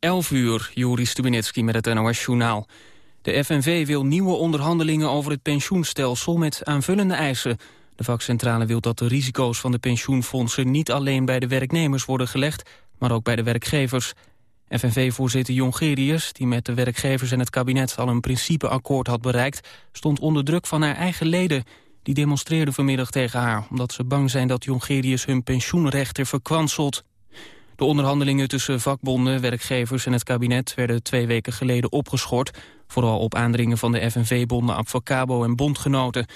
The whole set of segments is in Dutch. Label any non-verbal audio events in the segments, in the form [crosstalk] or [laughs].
11 uur, Juri Stubinetski met het NOS-journaal. De FNV wil nieuwe onderhandelingen over het pensioenstelsel met aanvullende eisen. De vakcentrale wil dat de risico's van de pensioenfondsen niet alleen bij de werknemers worden gelegd, maar ook bij de werkgevers. FNV-voorzitter Jongerius, die met de werkgevers en het kabinet al een principeakkoord had bereikt, stond onder druk van haar eigen leden. Die demonstreerden vanmiddag tegen haar, omdat ze bang zijn dat Jongerius hun pensioenrechten verkwanselt. De onderhandelingen tussen vakbonden, werkgevers en het kabinet werden twee weken geleden opgeschort, vooral op aandringen van de FNV-bonden Abfacabo en Bondgenoten.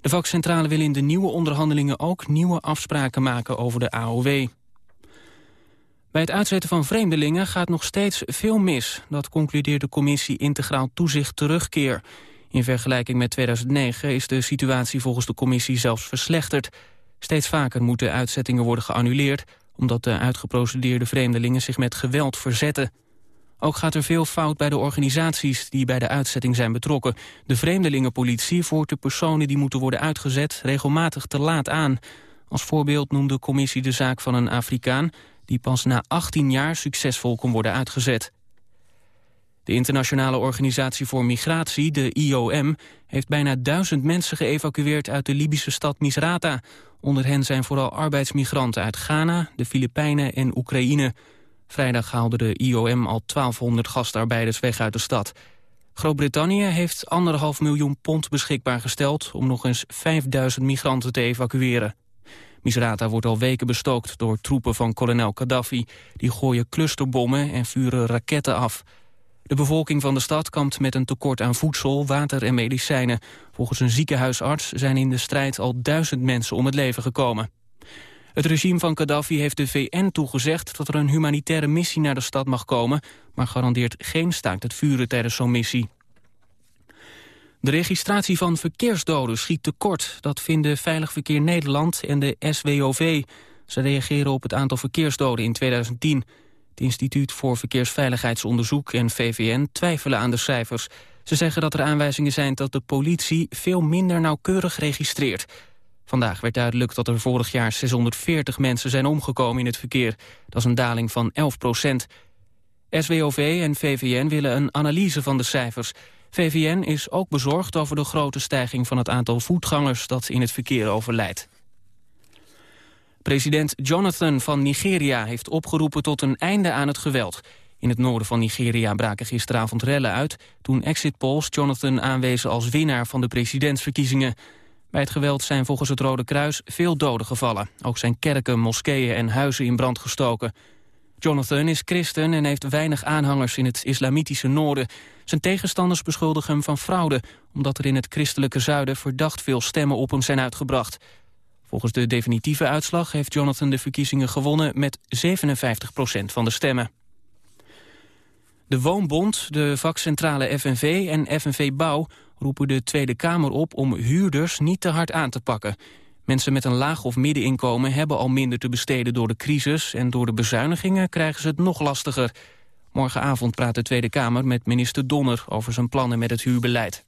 De vakcentrale wil in de nieuwe onderhandelingen ook nieuwe afspraken maken over de AOW. Bij het uitzetten van vreemdelingen gaat nog steeds veel mis. Dat concludeert de commissie Integraal Toezicht Terugkeer. In vergelijking met 2009 is de situatie volgens de commissie zelfs verslechterd. Steeds vaker moeten uitzettingen worden geannuleerd... omdat de uitgeprocedeerde vreemdelingen zich met geweld verzetten. Ook gaat er veel fout bij de organisaties die bij de uitzetting zijn betrokken. De vreemdelingenpolitie voert de personen die moeten worden uitgezet regelmatig te laat aan. Als voorbeeld noemde de commissie de zaak van een Afrikaan... die pas na 18 jaar succesvol kon worden uitgezet. De Internationale Organisatie voor Migratie, de IOM... heeft bijna duizend mensen geëvacueerd uit de Libische stad Misrata. Onder hen zijn vooral arbeidsmigranten uit Ghana, de Filipijnen en Oekraïne. Vrijdag haalde de IOM al 1200 gastarbeiders weg uit de stad. Groot-Brittannië heeft anderhalf miljoen pond beschikbaar gesteld... om nog eens 5000 migranten te evacueren. Misrata wordt al weken bestookt door troepen van kolonel Gaddafi. Die gooien clusterbommen en vuren raketten af... De bevolking van de stad kampt met een tekort aan voedsel, water en medicijnen. Volgens een ziekenhuisarts zijn in de strijd al duizend mensen om het leven gekomen. Het regime van Gaddafi heeft de VN toegezegd dat er een humanitaire missie naar de stad mag komen, maar garandeert geen staakt het vuren tijdens zo'n missie. De registratie van verkeersdoden schiet tekort. Dat vinden Veilig Verkeer Nederland en de SWOV. Ze reageren op het aantal verkeersdoden in 2010. Het Instituut voor Verkeersveiligheidsonderzoek en VVN twijfelen aan de cijfers. Ze zeggen dat er aanwijzingen zijn dat de politie veel minder nauwkeurig registreert. Vandaag werd duidelijk dat er vorig jaar 640 mensen zijn omgekomen in het verkeer. Dat is een daling van 11 procent. SWOV en VVN willen een analyse van de cijfers. VVN is ook bezorgd over de grote stijging van het aantal voetgangers dat in het verkeer overlijdt. President Jonathan van Nigeria heeft opgeroepen tot een einde aan het geweld. In het noorden van Nigeria braken gisteravond rellen uit... toen exit polls Jonathan aanwezen als winnaar van de presidentsverkiezingen. Bij het geweld zijn volgens het Rode Kruis veel doden gevallen. Ook zijn kerken, moskeeën en huizen in brand gestoken. Jonathan is christen en heeft weinig aanhangers in het islamitische noorden. Zijn tegenstanders beschuldigen hem van fraude... omdat er in het christelijke zuiden verdacht veel stemmen op hem zijn uitgebracht... Volgens de definitieve uitslag heeft Jonathan de verkiezingen gewonnen met 57% van de stemmen. De Woonbond, de vakcentrale FNV en FNV Bouw roepen de Tweede Kamer op om huurders niet te hard aan te pakken. Mensen met een laag of middeninkomen hebben al minder te besteden door de crisis... en door de bezuinigingen krijgen ze het nog lastiger. Morgenavond praat de Tweede Kamer met minister Donner over zijn plannen met het huurbeleid.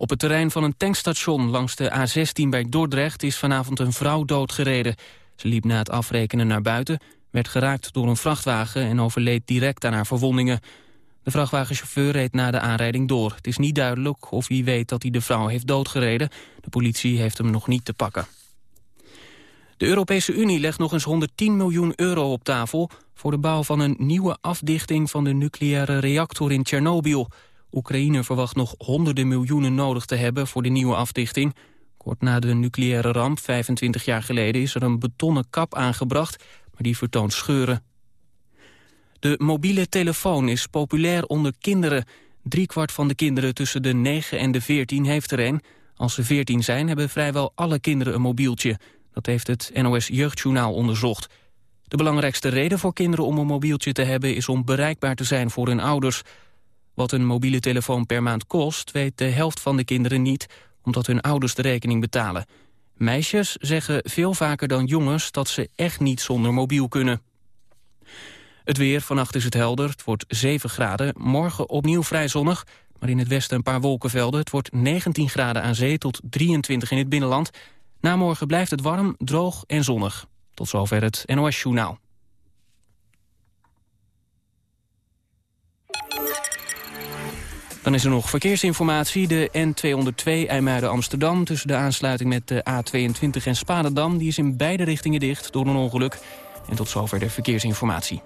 Op het terrein van een tankstation langs de A16 bij Dordrecht is vanavond een vrouw doodgereden. Ze liep na het afrekenen naar buiten, werd geraakt door een vrachtwagen en overleed direct aan haar verwondingen. De vrachtwagenchauffeur reed na de aanrijding door. Het is niet duidelijk of hij weet dat hij de vrouw heeft doodgereden. De politie heeft hem nog niet te pakken. De Europese Unie legt nog eens 110 miljoen euro op tafel... voor de bouw van een nieuwe afdichting van de nucleaire reactor in Tsjernobyl... Oekraïne verwacht nog honderden miljoenen nodig te hebben voor de nieuwe afdichting. Kort na de nucleaire ramp, 25 jaar geleden, is er een betonnen kap aangebracht, maar die vertoont scheuren. De mobiele telefoon is populair onder kinderen. Driekwart van de kinderen tussen de 9 en de 14 heeft er een. Als ze 14 zijn, hebben vrijwel alle kinderen een mobieltje. Dat heeft het NOS Jeugdjournaal onderzocht. De belangrijkste reden voor kinderen om een mobieltje te hebben... is om bereikbaar te zijn voor hun ouders. Wat een mobiele telefoon per maand kost, weet de helft van de kinderen niet... omdat hun ouders de rekening betalen. Meisjes zeggen veel vaker dan jongens dat ze echt niet zonder mobiel kunnen. Het weer, vannacht is het helder, het wordt 7 graden. Morgen opnieuw vrij zonnig, maar in het westen een paar wolkenvelden. Het wordt 19 graden aan zee tot 23 in het binnenland. Na morgen blijft het warm, droog en zonnig. Tot zover het NOS Journaal. Dan is er nog verkeersinformatie. De N202 IJmuiden-Amsterdam tussen de aansluiting met de A22 en Spadendam... die is in beide richtingen dicht door een ongeluk. En tot zover de verkeersinformatie.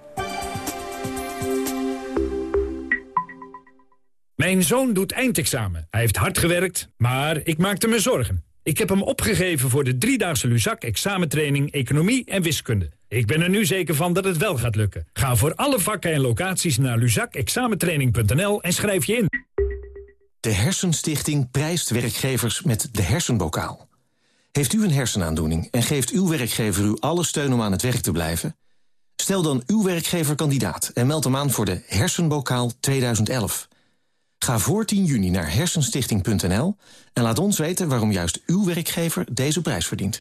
Mijn zoon doet eindexamen. Hij heeft hard gewerkt, maar ik maakte me zorgen. Ik heb hem opgegeven voor de driedaagse Luzak examentraining Economie en Wiskunde. Ik ben er nu zeker van dat het wel gaat lukken. Ga voor alle vakken en locaties naar luzakexamentraining.nl en schrijf je in. De Hersenstichting prijst werkgevers met de hersenbokaal. Heeft u een hersenaandoening en geeft uw werkgever u alle steun om aan het werk te blijven? Stel dan uw werkgever kandidaat en meld hem aan voor de Hersenbokaal 2011. Ga voor 10 juni naar hersenstichting.nl en laat ons weten waarom juist uw werkgever deze prijs verdient.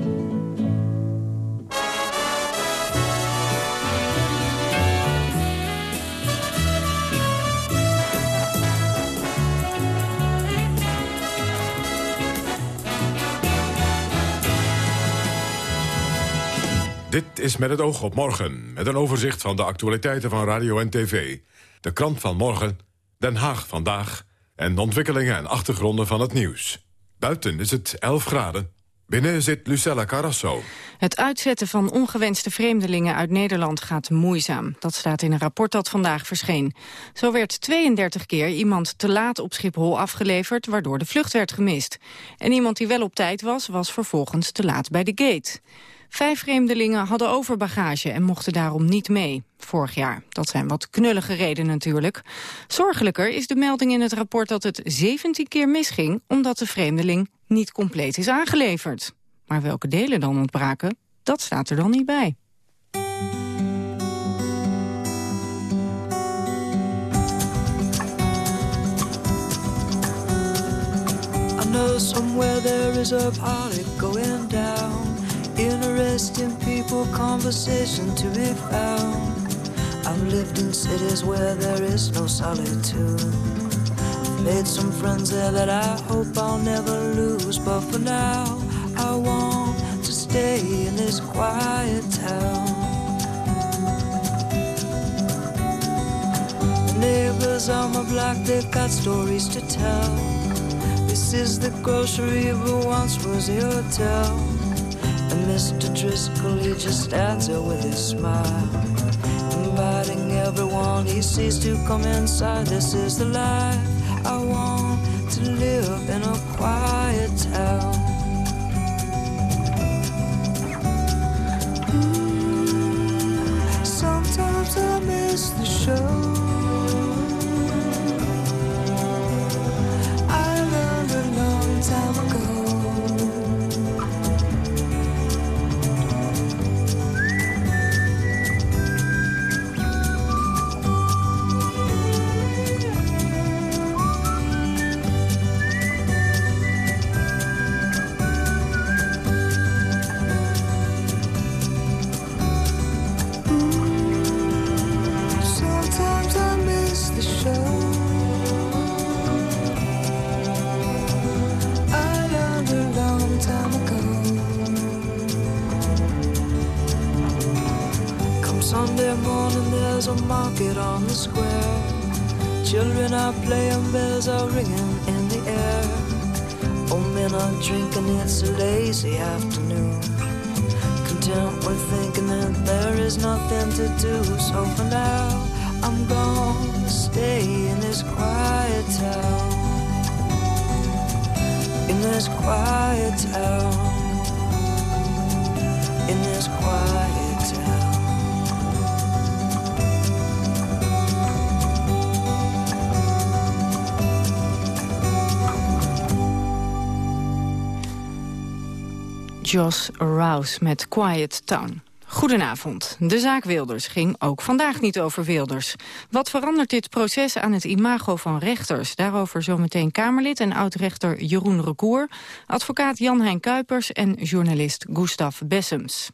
Dit is met het oog op morgen, met een overzicht van de actualiteiten van radio en tv. De krant van morgen, Den Haag vandaag... en de ontwikkelingen en achtergronden van het nieuws. Buiten is het 11 graden. Binnen zit Lucella Carrasso. Het uitzetten van ongewenste vreemdelingen uit Nederland gaat moeizaam. Dat staat in een rapport dat vandaag verscheen. Zo werd 32 keer iemand te laat op Schiphol afgeleverd... waardoor de vlucht werd gemist. En iemand die wel op tijd was, was vervolgens te laat bij de gate. Vijf vreemdelingen hadden overbagage en mochten daarom niet mee. Vorig jaar. Dat zijn wat knullige redenen natuurlijk. Zorgelijker is de melding in het rapport dat het 17 keer misging... omdat de vreemdeling niet compleet is aangeleverd. Maar welke delen dan ontbraken, dat staat er dan niet bij. I know somewhere there is a going down Interesting people, conversation to be found. I've lived in cities where there is no solitude. I've made some friends there that I hope I'll never lose. But for now, I want to stay in this quiet town. Neighbors on my block, they've got stories to tell. This is the grocery, but once was a hotel. Mr. Driscoll, he just stands there with his smile, inviting everyone he sees to come inside. This is the life I want to live plan on drinking, it's a lazy afternoon. Content with thinking that there is nothing to do, so for now, I'm gonna stay in this quiet town. In this quiet town. In this quiet Josh Rouse met Quiet Town. Goedenavond. De zaak Wilders ging ook vandaag niet over Wilders. Wat verandert dit proces aan het imago van rechters? Daarover zometeen Kamerlid en oud-rechter Jeroen Recour... advocaat Jan-Hein Kuipers en journalist Gustav Bessems.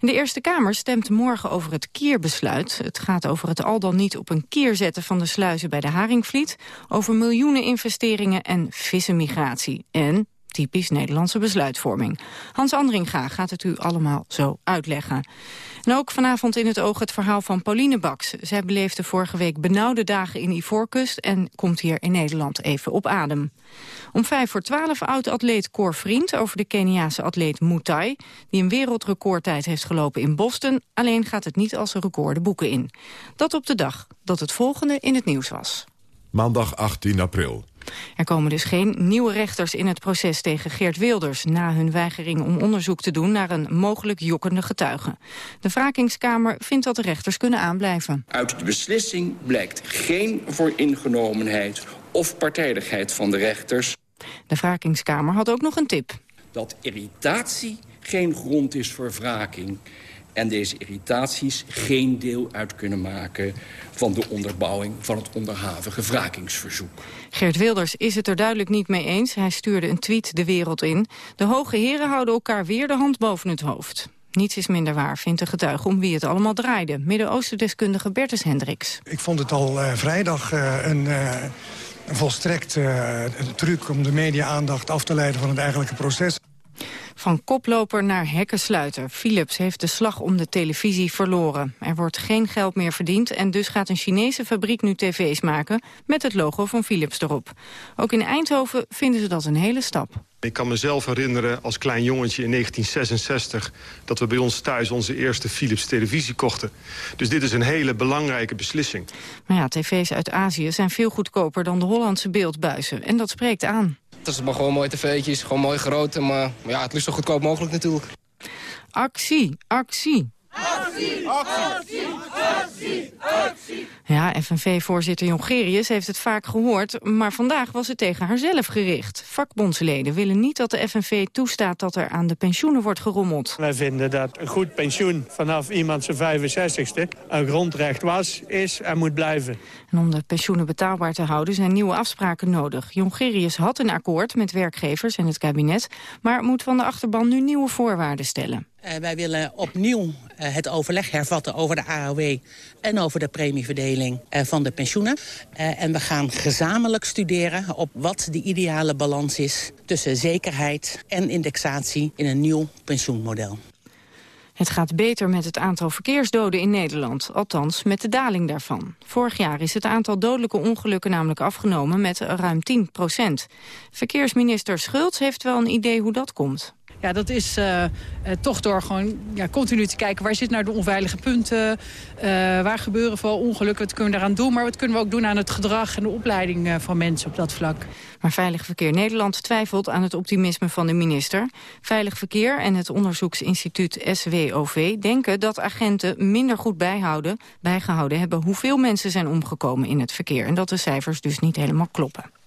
De Eerste Kamer stemt morgen over het kierbesluit. Het gaat over het al dan niet op een kier zetten van de sluizen bij de Haringvliet... over miljoenen investeringen en vissenmigratie. En typisch Nederlandse besluitvorming. Hans Andringa gaat het u allemaal zo uitleggen. En ook vanavond in het oog het verhaal van Pauline Baks. Zij beleefde vorige week benauwde dagen in Ivoorkust... en komt hier in Nederland even op adem. Om vijf voor twaalf oud-atleet Cor Vriend over de Keniaanse atleet Mutai... die een wereldrecordtijd heeft gelopen in Boston. Alleen gaat het niet als een record de boeken in. Dat op de dag dat het volgende in het nieuws was. Maandag 18 april. Er komen dus geen nieuwe rechters in het proces tegen Geert Wilders... na hun weigering om onderzoek te doen naar een mogelijk jokkende getuige. De wrakingskamer vindt dat de rechters kunnen aanblijven. Uit de beslissing blijkt geen vooringenomenheid of partijdigheid van de rechters. De wrakingskamer had ook nog een tip. Dat irritatie geen grond is voor wraking en deze irritaties geen deel uit kunnen maken van de onderbouwing van het onderhavige wrakingsverzoek. Geert Wilders is het er duidelijk niet mee eens. Hij stuurde een tweet de wereld in. De hoge heren houden elkaar weer de hand boven het hoofd. Niets is minder waar, vindt de getuige om wie het allemaal draaide. Midden-Oosten-deskundige Bertus Hendricks. Ik vond het al uh, vrijdag uh, een... Uh, een volstrekt truc om de media-aandacht af te leiden van het eigenlijke proces. Van koploper naar hekkensluiter. Philips heeft de slag om de televisie verloren. Er wordt geen geld meer verdiend en dus gaat een Chinese fabriek nu tv's maken... met het logo van Philips erop. Ook in Eindhoven vinden ze dat een hele stap. Ik kan mezelf herinneren als klein jongetje in 1966... dat we bij ons thuis onze eerste Philips televisie kochten. Dus dit is een hele belangrijke beslissing. Maar ja, tv's uit Azië zijn veel goedkoper dan de Hollandse beeldbuizen. En dat spreekt aan. Het is maar gewoon mooie tv'tjes, gewoon mooi groot. Maar ja, het is zo goedkoop mogelijk natuurlijk. Actie, actie. Actie, actie, actie, actie. Ja, FNV-voorzitter Jongerius heeft het vaak gehoord... maar vandaag was het tegen haarzelf gericht. Vakbondsleden willen niet dat de FNV toestaat... dat er aan de pensioenen wordt gerommeld. Wij vinden dat een goed pensioen vanaf iemand zijn 65ste... een grondrecht was, is en moet blijven. En om de pensioenen betaalbaar te houden zijn nieuwe afspraken nodig. Jongerius had een akkoord met werkgevers en het kabinet... maar moet van de achterban nu nieuwe voorwaarden stellen. Uh, wij willen opnieuw uh, het overleg hervatten over de AOW en over de premieverdeling uh, van de pensioenen. en we gaan gezamenlijk studeren op wat de ideale balans is tussen zekerheid en indexatie in een nieuw pensioenmodel. Het gaat beter met het aantal verkeersdoden in Nederland, althans met de daling daarvan. Vorig jaar is het aantal dodelijke ongelukken namelijk afgenomen met ruim 10 procent. Verkeersminister Schultz heeft wel een idee hoe dat komt. Ja, dat is uh, uh, toch door gewoon ja, continu te kijken... waar zitten nou de onveilige punten, uh, waar gebeuren vooral ongelukken... wat kunnen we daaraan doen, maar wat kunnen we ook doen aan het gedrag... en de opleiding van mensen op dat vlak. Maar Veilig Verkeer Nederland twijfelt aan het optimisme van de minister. Veilig Verkeer en het onderzoeksinstituut SWOV denken dat agenten minder goed bijhouden, bijgehouden hebben... hoeveel mensen zijn omgekomen in het verkeer. En dat de cijfers dus niet helemaal kloppen.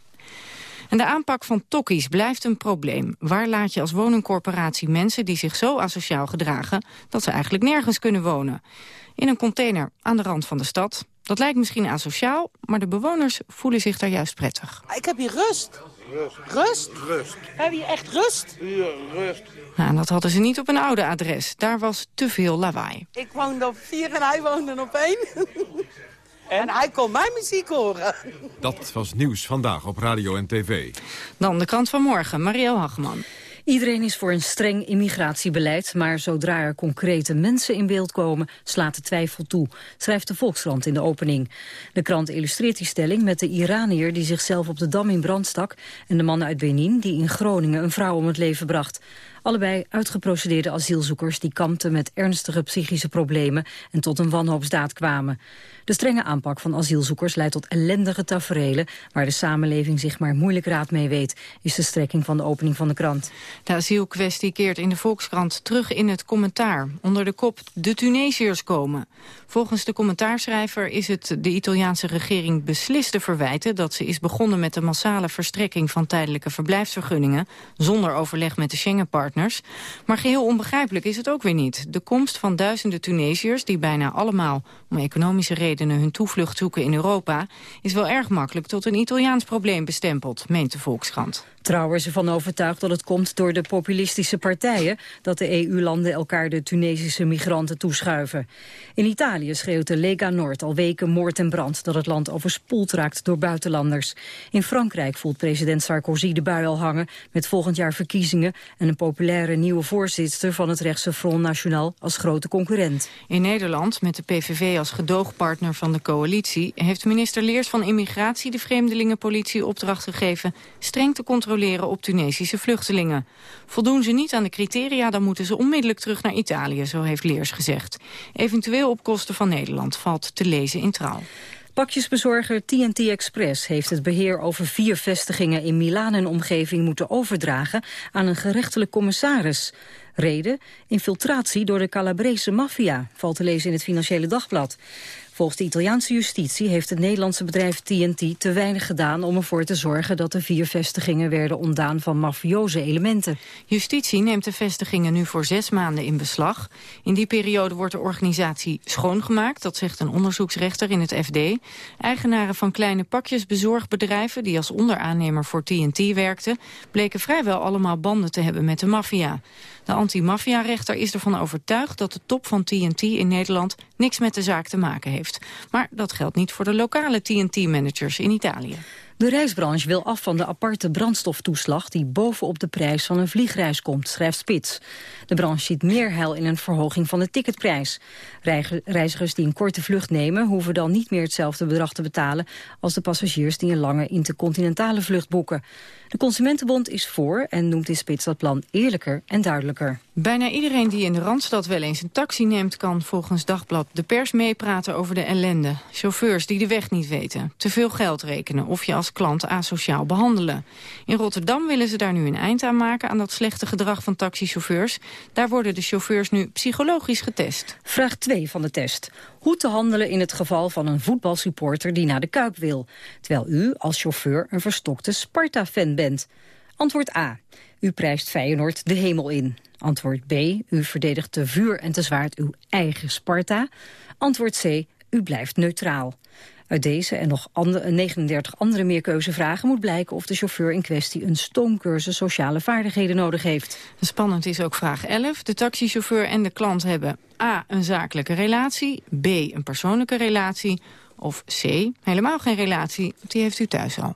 En de aanpak van tokkies blijft een probleem. Waar laat je als woningcorporatie mensen die zich zo asociaal gedragen... dat ze eigenlijk nergens kunnen wonen? In een container aan de rand van de stad. Dat lijkt misschien asociaal, maar de bewoners voelen zich daar juist prettig. Ik heb hier rust. Rust? Rust. rust. We hebben hier echt rust. Ja, rust. Nou, dat hadden ze niet op een oude adres. Daar was te veel lawaai. Ik woonde op vier en hij woonde op één. [laughs] En hij kon mijn muziek horen. Dat was nieuws vandaag op radio en tv. Dan de krant van morgen, Marielle Hageman. Iedereen is voor een streng immigratiebeleid, maar zodra er concrete mensen in beeld komen, slaat de twijfel toe, schrijft de Volkskrant in de opening. De krant illustreert die stelling met de Iranier die zichzelf op de Dam in brand stak en de man uit Benin die in Groningen een vrouw om het leven bracht. Allebei uitgeprocedeerde asielzoekers die kampten met ernstige psychische problemen en tot een wanhoopsdaad kwamen. De strenge aanpak van asielzoekers leidt tot ellendige taferelen... waar de samenleving zich maar moeilijk raad mee weet... is de strekking van de opening van de krant. De asielkwestie keert in de Volkskrant terug in het commentaar. Onder de kop de Tunesiërs komen. Volgens de commentaarschrijver is het de Italiaanse regering beslist te verwijten... dat ze is begonnen met de massale verstrekking van tijdelijke verblijfsvergunningen... zonder overleg met de Schengenpartners partners. Maar geheel onbegrijpelijk is het ook weer niet. De komst van duizenden Tunesiërs, die bijna allemaal om economische redenen hun toevlucht zoeken in Europa, is wel erg makkelijk tot een Italiaans probleem bestempeld, meent de Volkskrant. Trouw is ervan overtuigd dat het komt door de populistische partijen... dat de EU-landen elkaar de Tunesische migranten toeschuiven. In Italië schreeuwt de Lega Noord al weken moord en brand... dat het land overspoeld raakt door buitenlanders. In Frankrijk voelt president Sarkozy de bui al hangen... met volgend jaar verkiezingen... en een populaire nieuwe voorzitter van het rechtse Front National als grote concurrent. In Nederland, met de PVV als gedoogpartner van de coalitie... heeft minister Leers van Immigratie de Vreemdelingenpolitie opdracht gegeven... streng te controleren op Tunesische vluchtelingen. Voldoen ze niet aan de criteria, dan moeten ze onmiddellijk terug naar Italië, zo heeft Leers gezegd. Eventueel op kosten van Nederland valt te lezen in Trouw. Pakjesbezorger TNT Express heeft het beheer over vier vestigingen in Milaan en omgeving moeten overdragen aan een gerechtelijk commissaris. Reden? Infiltratie door de Calabrese maffia, valt te lezen in het Financiële Dagblad. Volgens de Italiaanse justitie heeft het Nederlandse bedrijf TNT te weinig gedaan om ervoor te zorgen dat de vier vestigingen werden ontdaan van mafioze elementen. Justitie neemt de vestigingen nu voor zes maanden in beslag. In die periode wordt de organisatie schoongemaakt, dat zegt een onderzoeksrechter in het FD. Eigenaren van kleine pakjesbezorgbedrijven die als onderaannemer voor TNT werkten, bleken vrijwel allemaal banden te hebben met de maffia. De anti-maffia-rechter is ervan overtuigd dat de top van TNT in Nederland niks met de zaak te maken heeft. Maar dat geldt niet voor de lokale TNT-managers in Italië. De reisbranche wil af van de aparte brandstoftoeslag die bovenop de prijs van een vliegreis komt, schrijft Spits. De branche ziet meer heil in een verhoging van de ticketprijs. Reizigers die een korte vlucht nemen hoeven dan niet meer hetzelfde bedrag te betalen als de passagiers die een lange intercontinentale vlucht boeken. De Consumentenbond is voor en noemt in Spits dat plan eerlijker en duidelijker. Bijna iedereen die in de Randstad wel eens een taxi neemt... kan volgens Dagblad de pers meepraten over de ellende. Chauffeurs die de weg niet weten, te veel geld rekenen... of je als klant asociaal behandelen. In Rotterdam willen ze daar nu een eind aan maken... aan dat slechte gedrag van taxichauffeurs. Daar worden de chauffeurs nu psychologisch getest. Vraag 2 van de test. Hoe te handelen in het geval van een voetbalsupporter die naar de Kuip wil... terwijl u als chauffeur een verstokte Sparta-fan bent? Antwoord A. U prijst Feyenoord de hemel in. Antwoord B. U verdedigt te vuur en te zwaard uw eigen Sparta. Antwoord C. U blijft neutraal. Uit deze en nog andere, 39 andere meerkeuzevragen moet blijken of de chauffeur in kwestie een stoomcursus sociale vaardigheden nodig heeft. Spannend is ook vraag 11. De taxichauffeur en de klant hebben A. een zakelijke relatie, B. een persoonlijke relatie of C. helemaal geen relatie, die heeft u thuis al.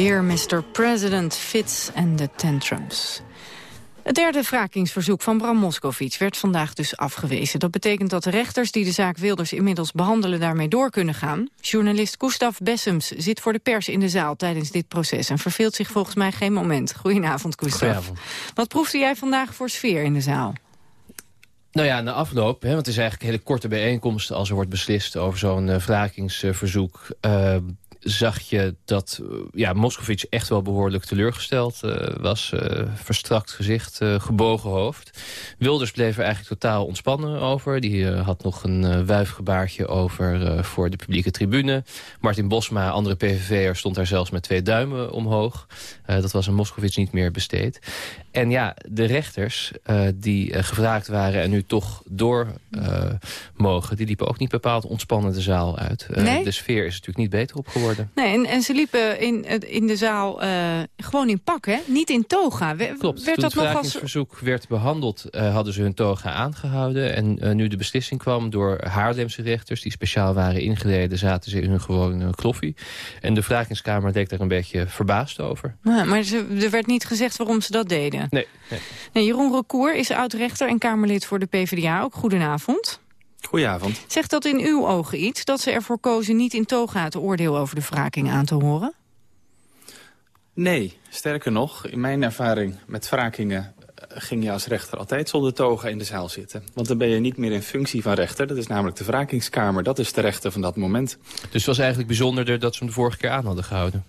Dear Mr. President, Fits and the Tantrums. Het derde wrakingsverzoek van Bram Moskowitz werd vandaag dus afgewezen. Dat betekent dat de rechters die de zaak Wilders inmiddels behandelen daarmee door kunnen gaan. Journalist Gustav Bessems zit voor de pers in de zaal tijdens dit proces... en verveelt zich volgens mij geen moment. Goedenavond, Gustav. Goedenavond. Wat proefde jij vandaag voor sfeer in de zaal? Nou ja, na afloop, hè, want het is eigenlijk een hele korte bijeenkomst... als er wordt beslist over zo'n uh, wrakingsverzoek... Uh, zag je dat uh, ja, echt wel behoorlijk teleurgesteld uh, was. Uh, verstrakt gezicht, gebogen hoofd. Wilders bleef er eigenlijk totaal ontspannen over. Die had nog een wuifgebaartje over voor de publieke tribune. Martin Bosma, andere PVV'er, stond daar zelfs met twee duimen omhoog. dat was een Moskovits niet meer besteed. En ja, de rechters die gevraagd waren en nu toch door mogen... die liepen ook niet bepaald ontspannen de zaal uit. Nee? De sfeer is natuurlijk niet beter op geworden. Nee, en, en ze liepen in, in de zaal uh, gewoon in pak, hè? Niet in toga. Klopt, werd toen dat het als... werd behandeld... Uh, hadden ze hun toga aangehouden. En uh, nu de beslissing kwam door Haarlemse rechters... die speciaal waren ingereden, zaten ze in hun gewone kloffie. En de vragingskamer deed daar een beetje verbaasd over. Ja, maar ze, er werd niet gezegd waarom ze dat deden. Nee. nee. nee Jeroen Recour is oud-rechter en Kamerlid voor de PvdA. Ook goedenavond. Goedenavond. Zegt dat in uw ogen iets, dat ze ervoor kozen niet in toga het oordeel over de wraking aan te horen? Nee, sterker nog, in mijn ervaring met wrakingen ging je als rechter altijd zonder toga in de zaal zitten. Want dan ben je niet meer in functie van rechter. Dat is namelijk de wrakingskamer. Dat is de rechter van dat moment. Dus het was eigenlijk bijzonderder dat ze hem de vorige keer aan hadden gehouden?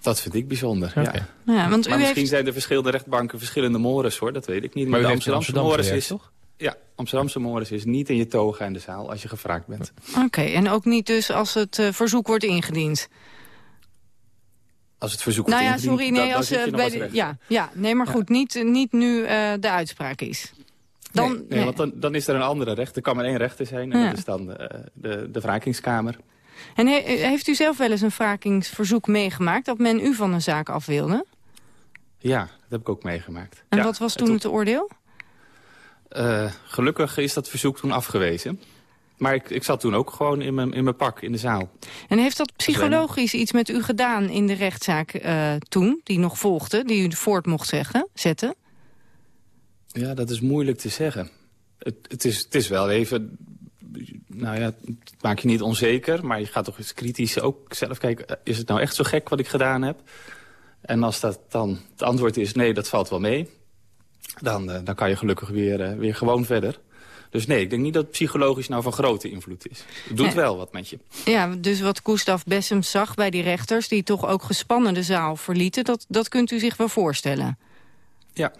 Dat vind ik bijzonder, okay. ja. ja want maar u misschien heeft... zijn de verschillende rechtbanken verschillende mores, hoor. Dat weet ik niet. Maar, maar de Amsterdamse Amsterdam mores is... toch? Ja, Amsterdamse mores is niet in je toga in de zaal als je gevraagd bent. Oké, okay, en ook niet dus als het uh, verzoek wordt ingediend? Als het verzoek nou wordt ja, ingediend, sorry, nee, als, dan uh, bij de, ja, ja, nee, maar goed, niet, niet nu uh, de uitspraak is. Dan, nee, nee, nee, want dan, dan is er een andere rechter. Er kan maar één rechter zijn en ja. dat is dan de, de, de wrakingskamer. En he, heeft u zelf wel eens een wrakingsverzoek meegemaakt... dat men u van een zaak af wilde? Ja, dat heb ik ook meegemaakt. En ja, wat was toen het oordeel? Uh, gelukkig is dat verzoek toen afgewezen. Maar ik, ik zat toen ook gewoon in mijn, in mijn pak in de zaal. En heeft dat psychologisch iets met u gedaan in de rechtszaak uh, toen, die nog volgde, die u voort mocht zeggen, zetten? Ja, dat is moeilijk te zeggen. Het, het, is, het is wel even... Nou ja, het maakt je niet onzeker, maar je gaat toch eens kritisch ook zelf kijken... is het nou echt zo gek wat ik gedaan heb? En als dat dan het antwoord is nee, dat valt wel mee... dan, uh, dan kan je gelukkig weer, uh, weer gewoon verder. Dus nee, ik denk niet dat het psychologisch nou van grote invloed is. Het doet wel wat met je. Ja, dus wat Gustav Bessem zag bij die rechters... die toch ook gespannen de zaal verlieten... dat, dat kunt u zich wel voorstellen. Ja,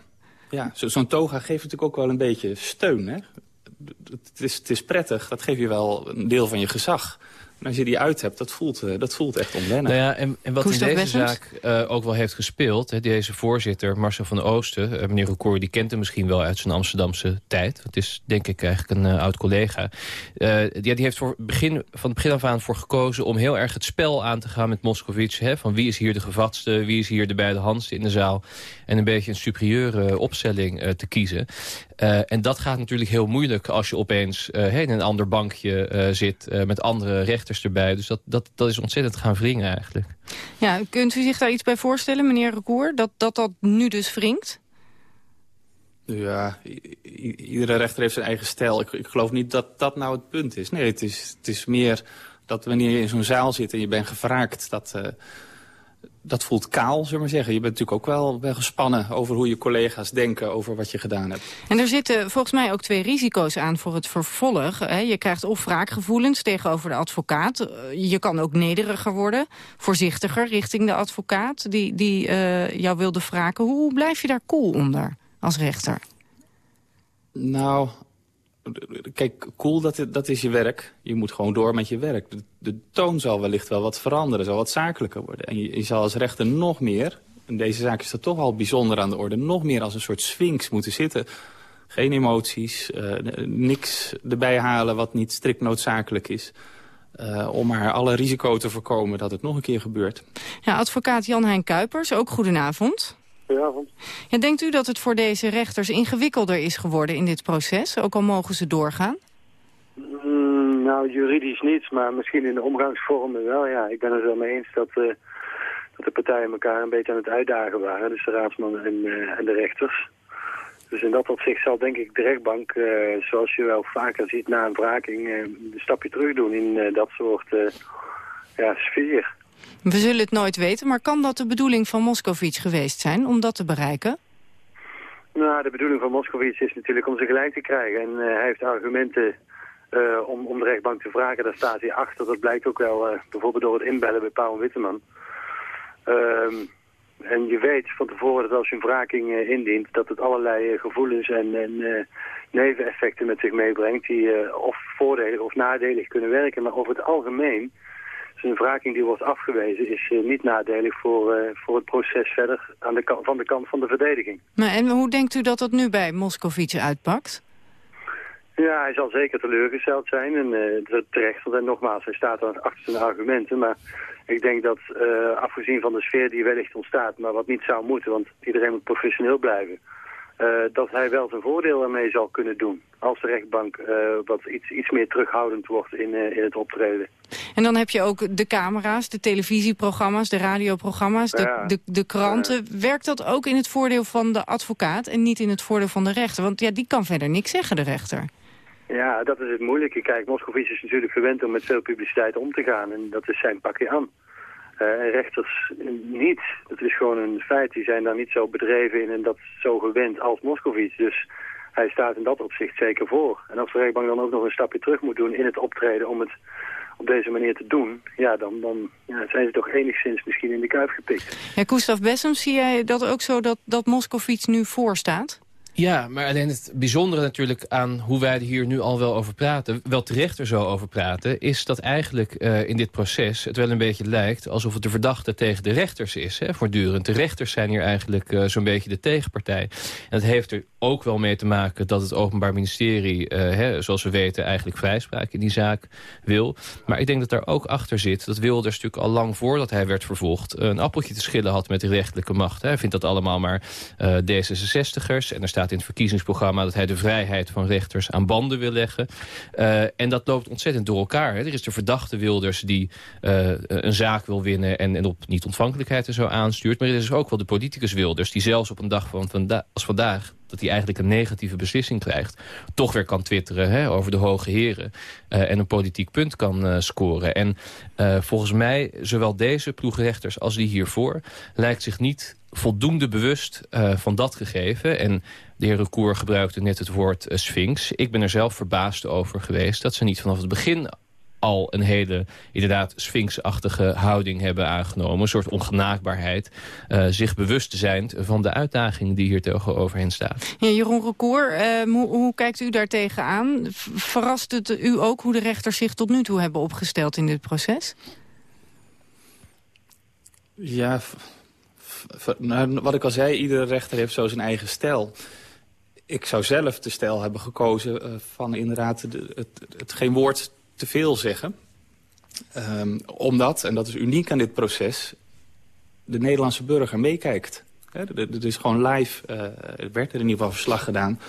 ja zo'n zo toga geeft natuurlijk ook wel een beetje steun. Hè? Het, is, het is prettig, dat geeft je wel een deel van je gezag. En als je die uit hebt, dat voelt, uh, dat voelt echt onwennig. Nou ja, en, en wat in deze zaak uh, ook wel heeft gespeeld... Hè, deze voorzitter, Marcel van Oosten... Uh, meneer Recour, die kent hem misschien wel uit zijn Amsterdamse tijd. Het is denk ik eigenlijk een oud collega. ja, die heeft voor begin, van het begin af aan voor gekozen... om heel erg het spel aan te gaan met Moskovits. Hè, van wie is hier de gevatste, wie is hier de beide handste in de zaal. En een beetje een superieure opstelling te kiezen. Uh, en dat gaat natuurlijk heel moeilijk als je opeens uh, in een ander bankje uh, zit... met andere rechters erbij. Dus dat, dat, dat is ontzettend gaan wringen eigenlijk. Ja, kunt u zich daar iets bij voorstellen, meneer Recour? Dat dat, dat nu dus wringt? Ja, iedere rechter heeft zijn eigen stijl. Ik, ik geloof niet dat dat nou het punt is. Nee, het is, het is meer dat wanneer je in zo'n zaal zit en je bent gevraagd... dat dat voelt kaal, zullen we maar zeggen. Je bent natuurlijk ook wel, wel gespannen over hoe je collega's denken over wat je gedaan hebt. En er zitten volgens mij ook twee risico's aan voor het vervolg. Je krijgt of wraakgevoelens tegenover de advocaat. Je kan ook nederiger worden, voorzichtiger richting de advocaat... die, die uh, jou wilde wraken. Hoe blijf je daar cool onder als rechter? Nou, kijk, cool, dat, dat is je werk. Je moet gewoon door met je werk. De, toon zal wellicht wel wat veranderen, zal wat zakelijker worden. En je, zal als rechter nog meer, deze zaak is dat toch al bijzonder aan de orde... nog meer als een soort sphinx moeten zitten. Geen emoties, uh, niks erbij halen wat niet strikt noodzakelijk is. Uh, om maar alle risico te voorkomen dat het nog een keer gebeurt. Ja, advocaat Jan-Hein Kuipers, ook goedenavond. Goedenavond. Ja, denkt u dat het voor deze rechters ingewikkelder is geworden in dit proces? Ook al mogen ze doorgaan? Mm, nou, juridisch niet, maar misschien in de omgangsvormen wel. Ja, ik ben het wel mee eens dat, uh, dat de partijen elkaar een beetje aan het uitdagen waren. Dus de raadsman en, en de rechters. Dus in dat opzicht zal denk ik de rechtbank, zoals je wel vaker ziet na een wraking, een stapje terug doen in dat soort ja, sfeer. We zullen het nooit weten, maar kan dat de bedoeling van Moskovits geweest zijn om dat te bereiken? Nou, de bedoeling van Moskovits is natuurlijk om ze gelijk te krijgen. En hij heeft argumenten uh, om, om de rechtbank te vragen. Daar staat hij achter. Dat blijkt ook wel uh, bijvoorbeeld door het inbellen bij Paul Witteman. Uh, en je weet van tevoren dat als je een wraking indient... dat het allerlei gevoelens en, en neveneffecten met zich meebrengt... die of voordelig of nadelig kunnen werken. Maar over het algemeen... een wraking die wordt afgewezen... is niet nadelig voor, voor het proces verder aan de kant, van de kant van de verdediging. Maar en hoe denkt u dat dat nu bij Moscovici uitpakt? Ja, hij zal zeker teleurgesteld zijn en uh, terecht. Want nogmaals, hij staat achter zijn argumenten. Maar ik denk dat, uh, afgezien van de sfeer die wellicht ontstaat, maar wat niet zou moeten, want iedereen moet professioneel blijven, uh, dat hij wel zijn voordeel ermee zal kunnen doen. Als de rechtbank wat iets, iets meer terughoudend wordt in, in het optreden. En dan heb je ook de camera's, de televisieprogramma's, de radioprogramma's, de, ja. de, de, kranten. Werkt dat ook in het voordeel van de advocaat en niet in het voordeel van de rechter? Want ja, die kan verder niks zeggen, de rechter. Ja, dat is het moeilijke. Kijk, Moscovici is natuurlijk gewend om met veel publiciteit om te gaan. En dat is zijn pakje aan. Uh, rechters niet. Dat is gewoon een feit. Die zijn daar niet zo bedreven in en dat zo gewend als Moscovici. Dus hij staat in dat opzicht zeker voor. En als de rechtbank dan ook nog een stapje terug moet doen in het optreden om het op deze manier te doen, ja, dan, dan ja, zijn ze toch enigszins misschien in de kuif gepikt. Ja, Gustav Bessem, zie jij dat ook zo dat, dat Moscovici nu voorstaat? Ja, maar alleen het bijzondere natuurlijk aan hoe wij er hier nu al wel over praten... wel terecht er zo over praten... is dat eigenlijk uh, in dit proces het wel een beetje lijkt... alsof het de verdachte tegen de rechters is, hè, voortdurend. De rechters zijn hier eigenlijk uh, zo'n beetje de tegenpartij. En dat heeft er ook wel mee te maken dat het Openbaar Ministerie... Uh, hè, zoals we weten eigenlijk vrijspraak in die zaak wil. Maar ik denk dat daar ook achter zit... dat Wilders natuurlijk al lang voordat hij werd vervolgd... een appeltje te schillen had met de rechterlijke macht. Hè. Hij vindt dat allemaal maar D66'ers en er staat in het verkiezingsprogramma... dat hij de vrijheid van rechters aan banden wil leggen. Uh, en dat loopt ontzettend door elkaar. Hè. Er is de verdachte Wilders die uh, een zaak wil winnen... En, en op niet-ontvankelijkheid en zo aanstuurt. Maar er is ook wel de politicus Wilders... die zelfs op een dag van als vandaag dat hij eigenlijk een negatieve beslissing krijgt... toch weer kan twitteren hè, over de hoge heren... Uh, en een politiek punt kan uh, scoren. En uh, volgens mij, zowel deze ploegrechters als die hiervoor... lijkt zich niet voldoende bewust van dat gegeven. En de heer Recour gebruikte net het woord sphinx. Ik ben er zelf verbaasd over geweest dat ze niet vanaf het begin al een hele, inderdaad, sphinxachtige houding hebben aangenomen. Een soort ongenaakbaarheid. Uh, zich bewust te zijn van de uitdaging die hier tegenover hen staat. Ja, Jeroen Recour, uh, hoe, hoe, kijkt u daar tegenaan? Verrast het u ook hoe de rechters zich tot nu toe hebben opgesteld in dit proces? Ja, nou, wat ik al zei, iedere rechter heeft zo zijn eigen stijl. Ik zou zelf de stijl hebben gekozen uh, van inderdaad de, het, het, geen woord te veel zeggen. Um, omdat, en dat is uniek aan dit proces, de Nederlandse burger meekijkt. Het is gewoon live, uh, er werd er in ieder geval verslag gedaan.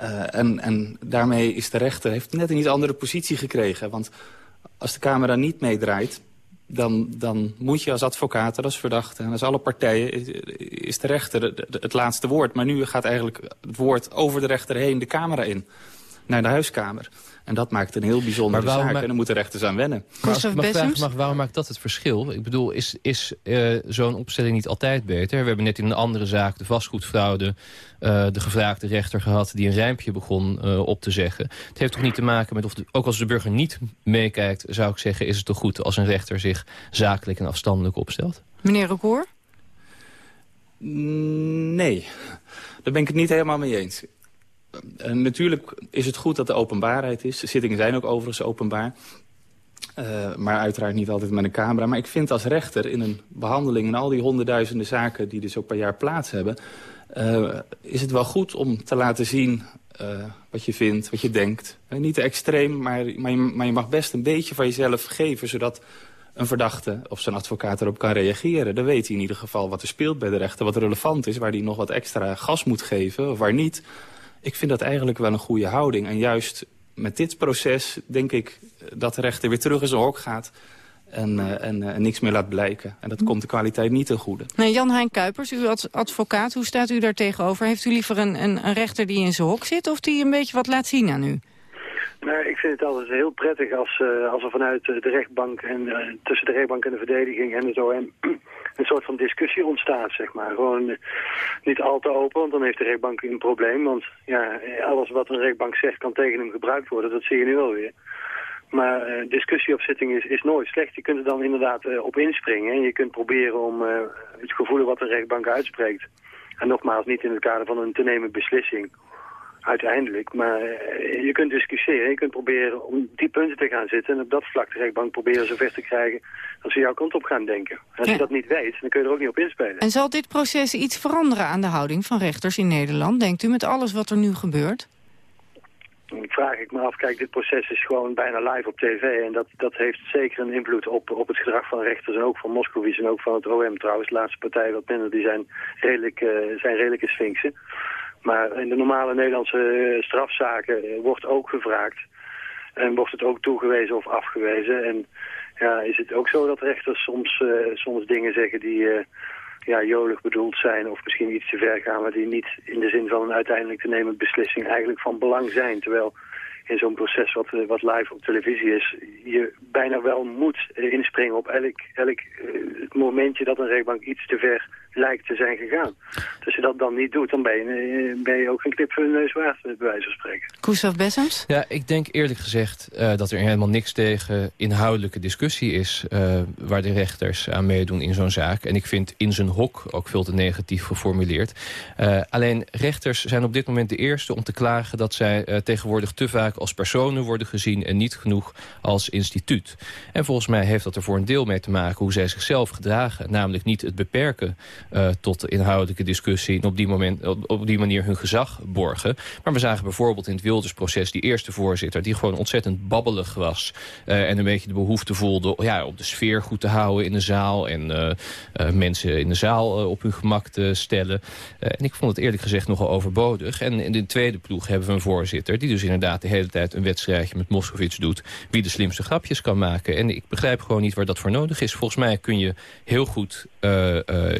Uh, en, en daarmee is de rechter heeft net een iets andere positie gekregen. Want als de camera niet meedraait dan, dan moet je als advocaat, als verdachte en als alle partijen... is de rechter het laatste woord. Maar nu gaat eigenlijk het woord over de rechter heen de camera in. Naar de huiskamer. En dat maakt een heel bijzondere zaak. En dan moeten rechters aan wennen. Maar als ik mag vragen, mag, waarom maakt dat het verschil? Ik bedoel, is, is uh, zo'n opstelling niet altijd beter? We hebben net in een andere zaak, de vastgoedfraude... Uh, de gevraagde rechter gehad die een rijmpje begon uh, op te zeggen. Het heeft toch niet te maken met of... De, ook als de burger niet meekijkt, zou ik zeggen... is het toch goed als een rechter zich zakelijk en afstandelijk opstelt? Meneer Rekoor? Nee, daar ben ik het niet helemaal mee eens. Uh, natuurlijk is het goed dat er openbaarheid is. De zittingen zijn ook overigens openbaar. Uh, maar uiteraard niet altijd met een camera. Maar ik vind als rechter in een behandeling... en al die honderdduizenden zaken die dus ook per jaar plaats hebben... Uh, is het wel goed om te laten zien wat je vindt, wat je denkt. niet te extreem, maar, maar je, maar je mag best een beetje van jezelf geven... zodat een verdachte of zijn advocaat erop kan reageren. Dan weet hij in ieder geval wat er speelt bij de rechter, wat relevant is... waar hij nog wat extra gas moet geven of waar niet... Ik vind dat eigenlijk wel een goede houding. En juist met dit proces denk ik dat de rechter weer terug in zijn hok gaat... en, uh, en uh, niks meer laat blijken. En dat komt de kwaliteit niet ten goede. Nee, Jan-Hein Kuipers, uw advocaat, hoe staat u daar tegenover? Heeft u liever een, een, een rechter die in zijn hok zit of die een beetje wat laat zien aan u? Nou, ik vind het altijd heel prettig als, uh, als er vanuit de rechtbank en uh, tussen de rechtbank en de verdediging en het OM een soort van discussie ontstaat, zeg maar. Gewoon uh, niet al te open, want dan heeft de rechtbank een probleem. Want ja, alles wat een rechtbank zegt kan tegen hem gebruikt worden, dat zie je nu alweer. Maar discussie op zitting is, is nooit slecht. Je kunt er dan inderdaad op inspringen en je kunt proberen om het gevoel wat de rechtbank uitspreekt. En nogmaals, niet in het kader van een te nemen beslissing uiteindelijk. Maar uh, je kunt discussiëren, je kunt proberen om die punten te gaan zitten... en op dat vlak de rechtbank proberen zover te krijgen dat ze jouw kant op gaan denken. En als ja. je dat niet weet, dan kun je er ook niet op inspelen. En zal dit proces iets veranderen aan de houding van rechters in Nederland, denkt u, met alles wat er nu gebeurt? Dan vraag ik me af, kijk, dit proces is gewoon bijna live op tv... en dat, dat heeft zeker een invloed op, op het gedrag van rechters... en ook van Moskowitz en ook van het OM trouwens. De laatste partij wat minder, die zijn, redelijk, uh, zijn redelijke sphinxen. Maar in de normale Nederlandse strafzaken wordt ook gevraagd. En wordt het ook toegewezen of afgewezen. En ja, is het ook zo dat rechters soms, uh, soms dingen zeggen die ja, jolig bedoeld zijn... of misschien iets te ver gaan, maar die niet in de zin van een uiteindelijk te nemen beslissing eigenlijk van belang zijn. Terwijl in zo'n proces wat, wat live op televisie is, je bijna wel moet inspringen op elk, elk uh, momentje dat een rechtbank iets te ver lijkt te zijn gegaan. Dus als je dat dan niet doet, dan ben je, ben je ook geen knip voor de neus waard, bij wijze van spreken. Koestaf Bessems? Ja, ik denk eerlijk gezegd uh, dat er helemaal niks tegen inhoudelijke discussie is... Uh, waar de rechters aan meedoen in zo'n zaak. En ik vind in zijn hok ook veel te negatief geformuleerd. Uh, alleen rechters zijn op dit moment de eerste om te klagen... dat zij tegenwoordig te vaak als personen worden gezien... en niet genoeg als instituut. En volgens mij heeft dat er voor een deel mee te maken... hoe zij zichzelf gedragen. Namelijk niet het beperken uh, tot inhoudelijke discussie... en op die, moment, op, op, die manier hun gezag borgen. Maar we zagen bijvoorbeeld in het Wildersproces... die eerste voorzitter die gewoon ontzettend babbelig was... Uh, en een beetje de behoefte voelde ja, om de sfeer goed te houden in de zaal... en uh, mensen in de zaal op hun gemak te stellen. en ik vond het eerlijk gezegd nogal overbodig. En in de tweede ploeg hebben we een voorzitter... die dus inderdaad de hele tijd een wedstrijdje met Moskovits doet... wie de slimste grapjes kan maken. En ik begrijp gewoon niet waar dat voor nodig is. Volgens mij kun je heel goed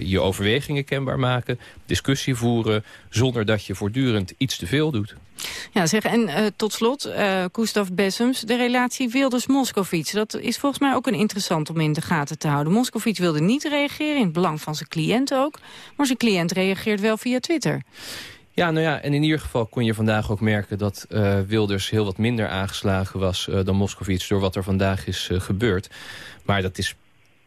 je overwegingen kenbaar maken, discussie voeren... zonder dat je voortdurend iets te veel doet. Ja, zeg, en uh, tot slot, uh, Gustav Bessems, de relatie Wilders-Moskovits. Dat is volgens mij ook een interessant om in de gaten te houden. Moskovits wilde niet reageren, in het belang van zijn cliënt ook. Maar zijn cliënt reageert wel via Twitter. Ja, nou ja, en in ieder geval kon je vandaag ook merken... dat uh, Wilders heel wat minder aangeslagen was dan Moskovits... door wat er vandaag is gebeurd. Maar dat is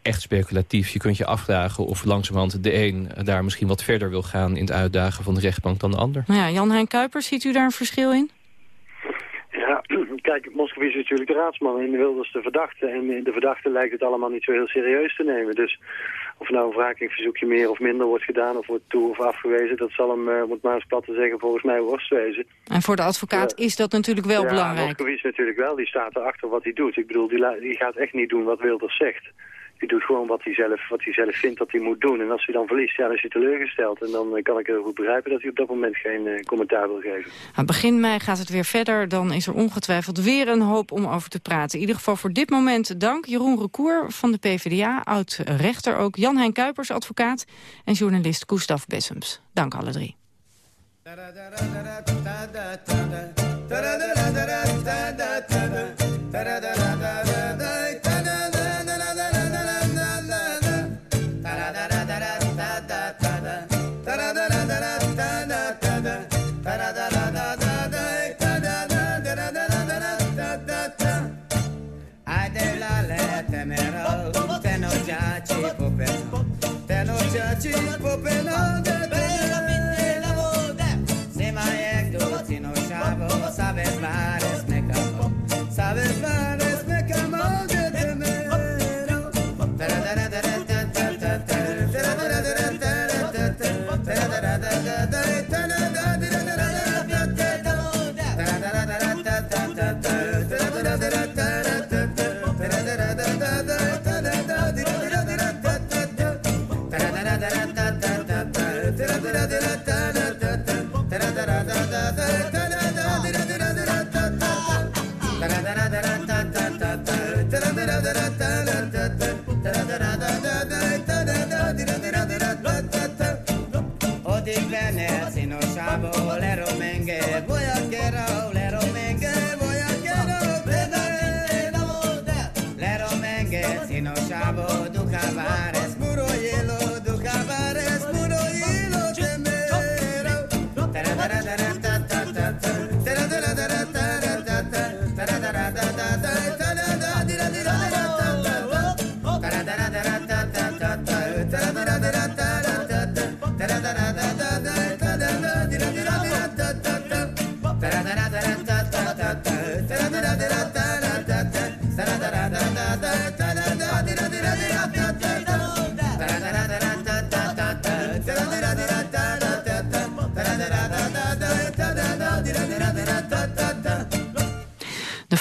echt speculatief. Je kunt je afvragen of langzamerhand de een daar misschien wat verder wil gaan... in het uitdagen van de rechtbank dan de ander. Nou ja, Jan-Hein Kuipers, ziet u daar een verschil in? Ja, [clears throat] kijk, Moskovits is natuurlijk de raadsman en Wilders de verdachte. En de verdachte lijkt het allemaal niet zo heel serieus te nemen. Dus of nou een wrakingsverzoekje meer of minder wordt gedaan... of wordt toe of afgewezen, dat zal hem, uh, om het maar eens plat te zeggen, volgens mij worst wezen. En voor de advocaat ja. is dat natuurlijk wel ja, belangrijk. Moskovits natuurlijk wel, die staat erachter wat hij doet. Ik bedoel, die, die gaat echt niet doen wat Wilders zegt die doet gewoon wat hij zelf, wat hij zelf vindt dat hij moet doen. En als hij dan verliest, ja, dan is hij teleurgesteld. En dan kan ik heel goed begrijpen dat hij op dat moment geen commentaar wil geven. Begin mei gaat het weer verder. Dan is er ongetwijfeld weer een hoop om over te praten. In ieder geval voor dit moment dank. Jeroen Recour van de PvdA, oud-rechter ook. Jan-Hein Kuipers, advocaat. En journalist Gustav Bessems. Dank alle drie. da da da da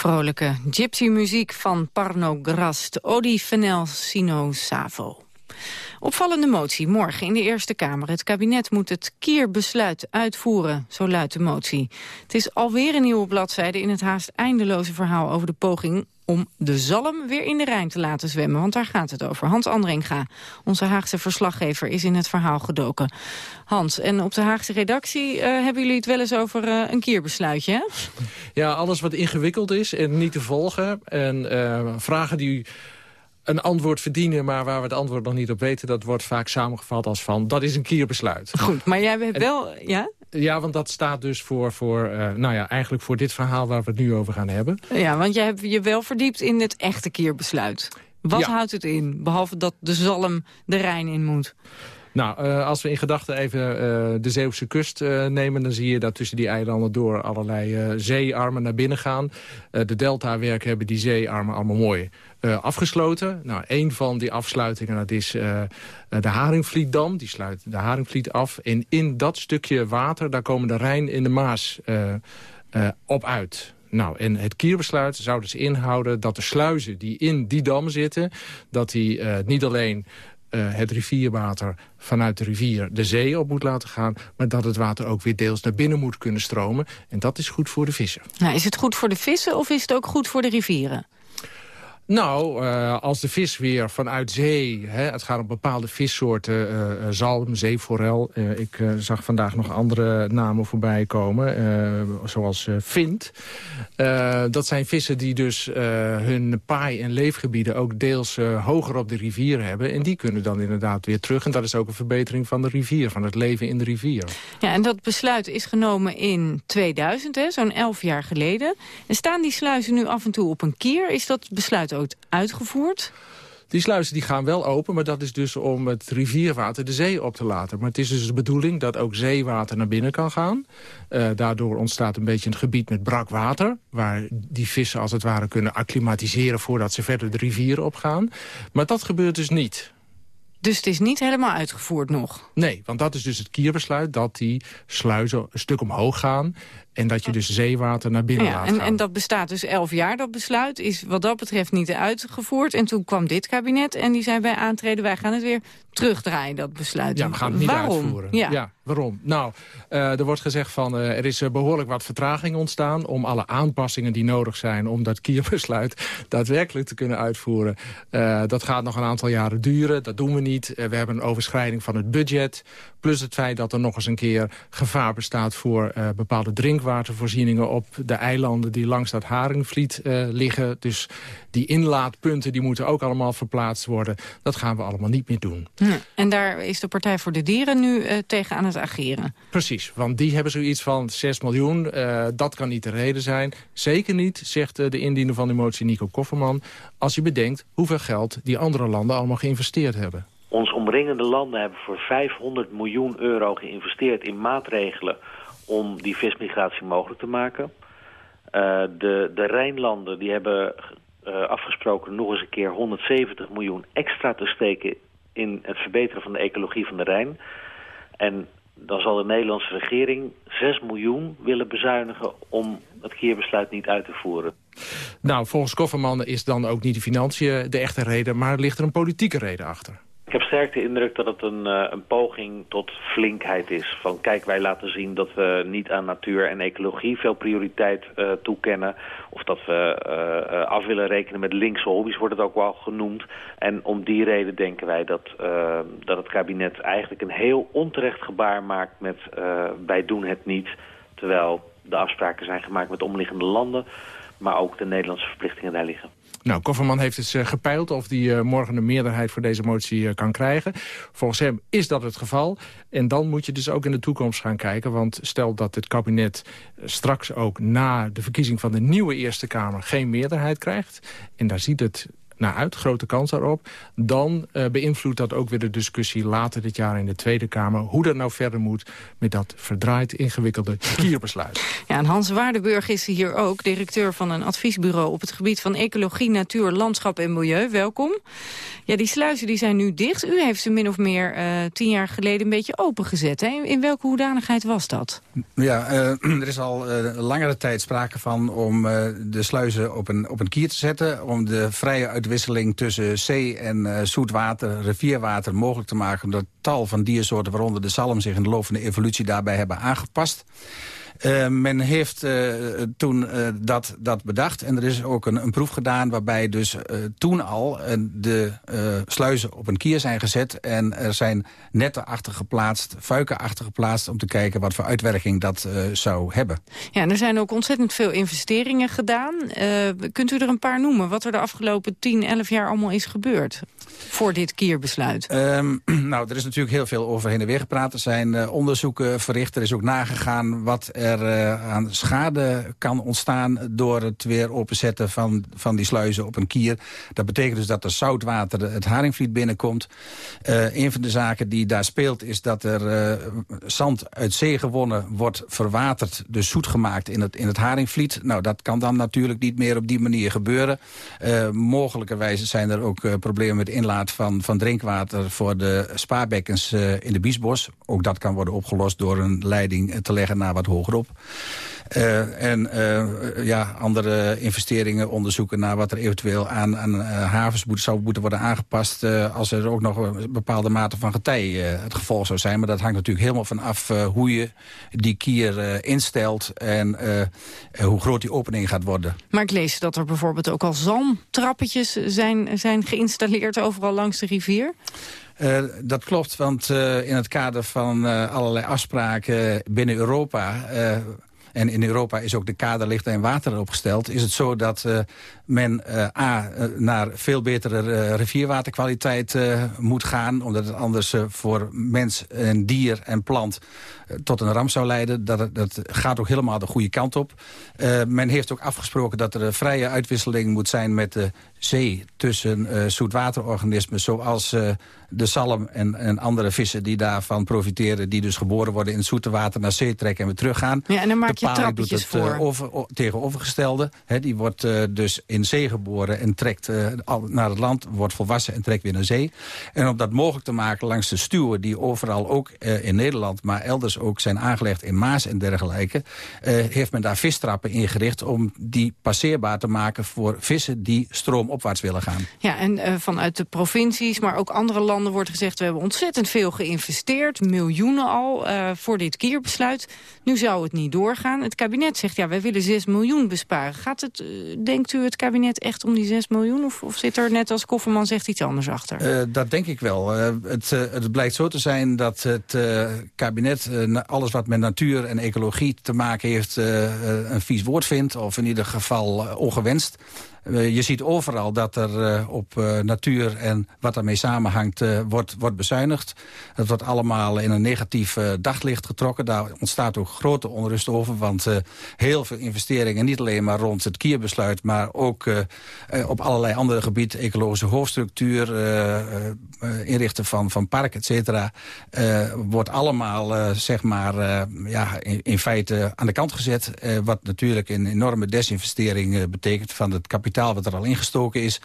vrolijke gypsy-muziek van Parno Grast, Odi Sino Savo. Opvallende motie morgen in de Eerste Kamer. Het kabinet moet het kierbesluit uitvoeren, zo luidt de motie. Het is alweer een nieuwe bladzijde in het haast eindeloze verhaal over de poging om de zalm weer in de Rijn te laten zwemmen. Want daar gaat het over. Hans Andringa, onze Haagse verslaggever, is in het verhaal gedoken. Hans, en op de Haagse redactie eh, hebben jullie het wel eens over eh, een kierbesluitje, hè? Ja, alles wat ingewikkeld is en niet te volgen. En eh, vragen die een antwoord verdienen, maar waar we het antwoord nog niet op weten... dat wordt vaak samengevat als van, dat is een kierbesluit. Goed, maar jij hebt wel... Ja? Ja, want dat staat dus voor, voor uh, nou ja, eigenlijk voor dit verhaal waar we het nu over gaan hebben. Ja, want jij hebt je wel verdiept in het echte kierbesluit. Wat Ja. houdt het in, behalve dat de zalm de Rijn in moet? Nou, eh, als we in gedachten even eh, de Zeeuwse kust eh, nemen... dan zie je dat tussen die eilanden door allerlei zeearmen naar binnen gaan. De Deltawerken hebben die zeearmen allemaal mooi afgesloten. Nou, een van die afsluitingen dat is de Haringvlietdam. Die sluit de Haringvliet af. En in dat stukje water, daar komen de Rijn en de Maas op uit. Nou, en het kierbesluit zou dus inhouden dat de sluizen die in die dam zitten... dat die niet alleen eh, het rivierwater vanuit de rivier de zee op moet laten gaan... maar dat het water ook weer deels naar binnen moet kunnen stromen. En dat is goed voor de vissen. Nou, is het goed voor de vissen of is het ook goed voor de rivieren? Nou, eh, als de vis weer vanuit zee... Hè, het gaat om bepaalde vissoorten, eh, eh, zalm, zeeforel... ik zag vandaag nog andere namen voorbij komen, zoals vint. Dat zijn vissen die dus hun paai- en leefgebieden... ook deels hoger op de rivier hebben. En die kunnen dan inderdaad weer terug. En dat is ook een verbetering van de rivier, van het leven in de rivier. Ja, en dat besluit is genomen in 2000, hè, zo'n elf jaar geleden. En staan die sluizen nu af en toe op een kier? Is dat besluit uitgevoerd? Die sluizen die gaan wel open, maar dat is dus om het rivierwater de zee op te laten. Maar het is dus de bedoeling dat ook zeewater naar binnen kan gaan. Eh, daardoor ontstaat een beetje een gebied met brak water... waar die vissen als het ware kunnen acclimatiseren... voordat ze verder de rivieren opgaan. Maar dat gebeurt dus niet. Dus het is niet helemaal uitgevoerd nog? Nee, want dat is dus het kierbesluit... dat die sluizen een stuk omhoog gaan... en dat je dus zeewater naar binnen Ja, laat en, gaan. en dat bestaat dus elf jaar, dat besluit. Is wat dat betreft niet uitgevoerd. En toen kwam dit kabinet en die zei bij aantreden... wij gaan het weer terugdraaien, dat besluit. Ja, we gaan het niet Waarom? uitvoeren. Ja. waarom? Nou, eh, er wordt gezegd van eh, er is eh, behoorlijk wat vertraging ontstaan... om alle aanpassingen die nodig zijn om dat kierbesluit [laughs] daadwerkelijk te kunnen uitvoeren. Dat gaat nog een aantal jaren duren, dat doen we niet. We hebben een overschrijding van het budget. Plus het feit dat er nog eens een keer gevaar bestaat... voor bepaalde drinkwatervoorzieningen op de eilanden... die langs dat Haringvliet eh, liggen. Dus die inlaatpunten die moeten ook allemaal verplaatst worden. Dat gaan we allemaal niet meer doen. Hm. En daar is de Partij voor de Dieren nu eh, tegen aan het ageren. Precies, want die hebben zoiets van 6 miljoen. eh, dat kan niet de reden zijn. Zeker niet, zegt eh, de indiener van de motie Nico Kofferman... als je bedenkt hoeveel geld die andere landen allemaal geïnvesteerd hebben. Ons omringende landen hebben voor 500 miljoen euro geïnvesteerd in maatregelen om die vismigratie mogelijk te maken. Eh, de, de Rijnlanden die hebben eh, afgesproken nog eens een keer 170 miljoen extra te steken in het verbeteren van de ecologie van de Rijn. En dan zal de Nederlandse regering 6 miljoen willen bezuinigen om het keerbesluit niet uit te voeren. Nou, volgens Kofferman is dan ook niet de financiën de echte reden... maar ligt er een politieke reden achter. Ik heb sterk de indruk dat het een, uh, een poging tot flinkheid is. Van kijk, wij laten zien dat we niet aan natuur en ecologie veel prioriteit uh, toekennen. Of dat we uh, af willen rekenen met linkse hobby's, wordt het ook wel genoemd. En om die reden denken wij dat, dat het kabinet eigenlijk een heel onterecht gebaar maakt met wij doen het niet. Terwijl de afspraken zijn gemaakt met omliggende landen, maar ook de Nederlandse verplichtingen daar liggen. Nou, Kofferman heeft dus uh, gepeild of hij uh, morgen een meerderheid voor deze motie uh, kan krijgen. Volgens hem is dat het geval. En dan moet je dus ook in de toekomst gaan kijken. Want stel dat het kabinet straks ook na de verkiezing van de nieuwe Eerste Kamer geen meerderheid krijgt. En daar ziet het naar uit, grote kans daarop... dan uh, beïnvloedt dat ook weer de discussie later dit jaar in de Tweede Kamer... hoe dat nou verder moet met dat verdraaid ingewikkelde kierbesluit. [laughs] Ja, en Hans Waardenburg is hier ook, directeur van een adviesbureau... op het gebied van ecologie, natuur, landschap en milieu. Welkom. Ja, die sluizen die zijn nu dicht. U heeft ze min of meer uh, tien jaar geleden een beetje opengezet. Hè? In welke hoedanigheid was dat? Ja, uh, [clears throat] er is al langere tijd sprake van om de sluizen op een, op een kier te zetten... om de vrije uit uitwisseling tussen zee- en uh, zoetwater, rivierwater mogelijk te maken... omdat tal van diersoorten, waaronder de zalm, zich in de loop van de evolutie daarbij hebben aangepast. Uh, men heeft uh, toen uh, dat, dat bedacht. En er is ook een, een proef gedaan waarbij dus toen al de sluizen op een kier zijn gezet. En er zijn netten achter geplaatst, fuiken achter geplaatst... om te kijken wat voor uitwerking dat zou hebben. Ja, er zijn ook ontzettend veel investeringen gedaan. kunt u er een paar noemen wat er de afgelopen 10, 11 jaar allemaal is gebeurd? Voor dit kierbesluit. Um, [clears throat] nou, er is natuurlijk heel veel over heen en weer gepraat. Er zijn onderzoeken verricht. Er is ook nagegaan wat er uh, aan schade kan ontstaan... door het weer openzetten van, van die sluizen op een kier. Dat betekent dus dat er zoutwater het Haringvliet binnenkomt. Uh, een van de zaken die daar speelt is dat er uh, zand uit zee gewonnen wordt verwaterd... dus zoet gemaakt in het, in het Haringvliet. Nou, dat kan dan natuurlijk niet meer op die manier gebeuren. mogelijkerwijze zijn er ook problemen met inlaat van, van drinkwater... voor de spaarbekkens in de Biesbos. Ook dat kan worden opgelost door een leiding te leggen naar wat Uh, en uh, ja, andere investeringen onderzoeken naar wat er eventueel aan, aan uh, havens zou moeten worden aangepast... als er ook nog een bepaalde mate van getij het gevolg zou zijn. Maar dat hangt natuurlijk helemaal van af hoe je die kier instelt... en hoe groot die opening gaat worden. Maar ik lees dat er bijvoorbeeld ook al zalmtrappetjes zijn, zijn geïnstalleerd... overal langs de rivier. Uh, dat klopt, want uh, in het kader van uh, allerlei afspraken binnen Europa... en in Europa is ook de kaderlicht en water opgesteld... is het zo dat men A, naar veel betere rivierwaterkwaliteit moet gaan... omdat het anders voor mens en dier en plant tot een ramp zou leiden. Dat, dat gaat ook helemaal de goede kant op. men heeft ook afgesproken dat er een vrije uitwisseling moet zijn met de zee... tussen zoetwaterorganismen zoals de zalm en, en andere vissen die daarvan profiteren... die dus geboren worden in het zoete water naar zee trekken en weer teruggaan. Ja, en dan maak je trappetjes doet het. Uh, over, o, tegenovergestelde. He, die wordt uh, dus in zee geboren en trekt uh, naar het land... wordt volwassen en trekt weer naar zee. En om dat mogelijk te maken langs de stuwen... die overal ook in Nederland, maar elders ook zijn aangelegd in Maas en dergelijke... heeft men daar vistrappen ingericht om die passeerbaar te maken... voor vissen die stroomopwaarts willen gaan. Ja, en vanuit de provincies, maar ook andere landen wordt gezegd... we hebben ontzettend veel geïnvesteerd, miljoenen al, voor dit kierbesluit. Nu zou het niet doorgaan. Het kabinet zegt, ja, wij willen 6 miljoen besparen. Gaat het, uh, denkt u, het kabinet echt om die 6 miljoen? Of, of zit er, net als Kofferman zegt, iets anders achter? Uh, dat denk ik wel. het, het blijkt zo te zijn dat het kabinet... alles wat met natuur en ecologie te maken heeft... een vies woord vindt, of in ieder geval ongewenst. Uh, je ziet overal dat er uh, op uh, natuur en wat daarmee samenhangt wordt, wordt bezuinigd. Dat wordt allemaal in een negatief daglicht getrokken. Daar ontstaat ook grote onrust over. Want heel veel investeringen, niet alleen maar rond het kierbesluit... maar ook op allerlei andere gebieden, ecologische hoofdstructuur... inrichten van, van parken, et cetera... wordt allemaal zeg maar, ja, in, in, feite aan de kant gezet. wat natuurlijk een enorme desinvestering betekent van het kapitaal kapitaal wat er al ingestoken is.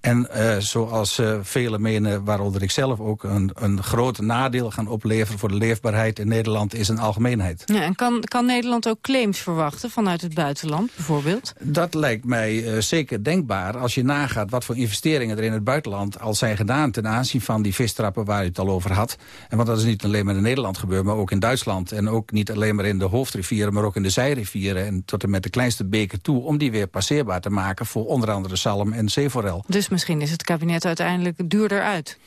En uh, zoals uh, velen menen, waaronder ik zelf ook... Een, een groot nadeel gaan opleveren voor de leefbaarheid in Nederland... is een algemeenheid. Ja, en kan, kan Nederland ook claims verwachten vanuit het buitenland bijvoorbeeld? Dat lijkt mij uh, zeker denkbaar als je nagaat... wat voor investeringen er in het buitenland al zijn gedaan... ten aanzien van die vistrappen waar u het al over had. En want dat is niet alleen maar in Nederland gebeurd... maar ook in Duitsland. En ook niet alleen maar in de hoofdrivieren... maar ook in de zijrivieren en tot en met de kleinste beker toe... om die weer passeerbaar te maken voor onder andere zalm en zeeforel. Dus misschien is het kabinet uiteindelijk duurder uit.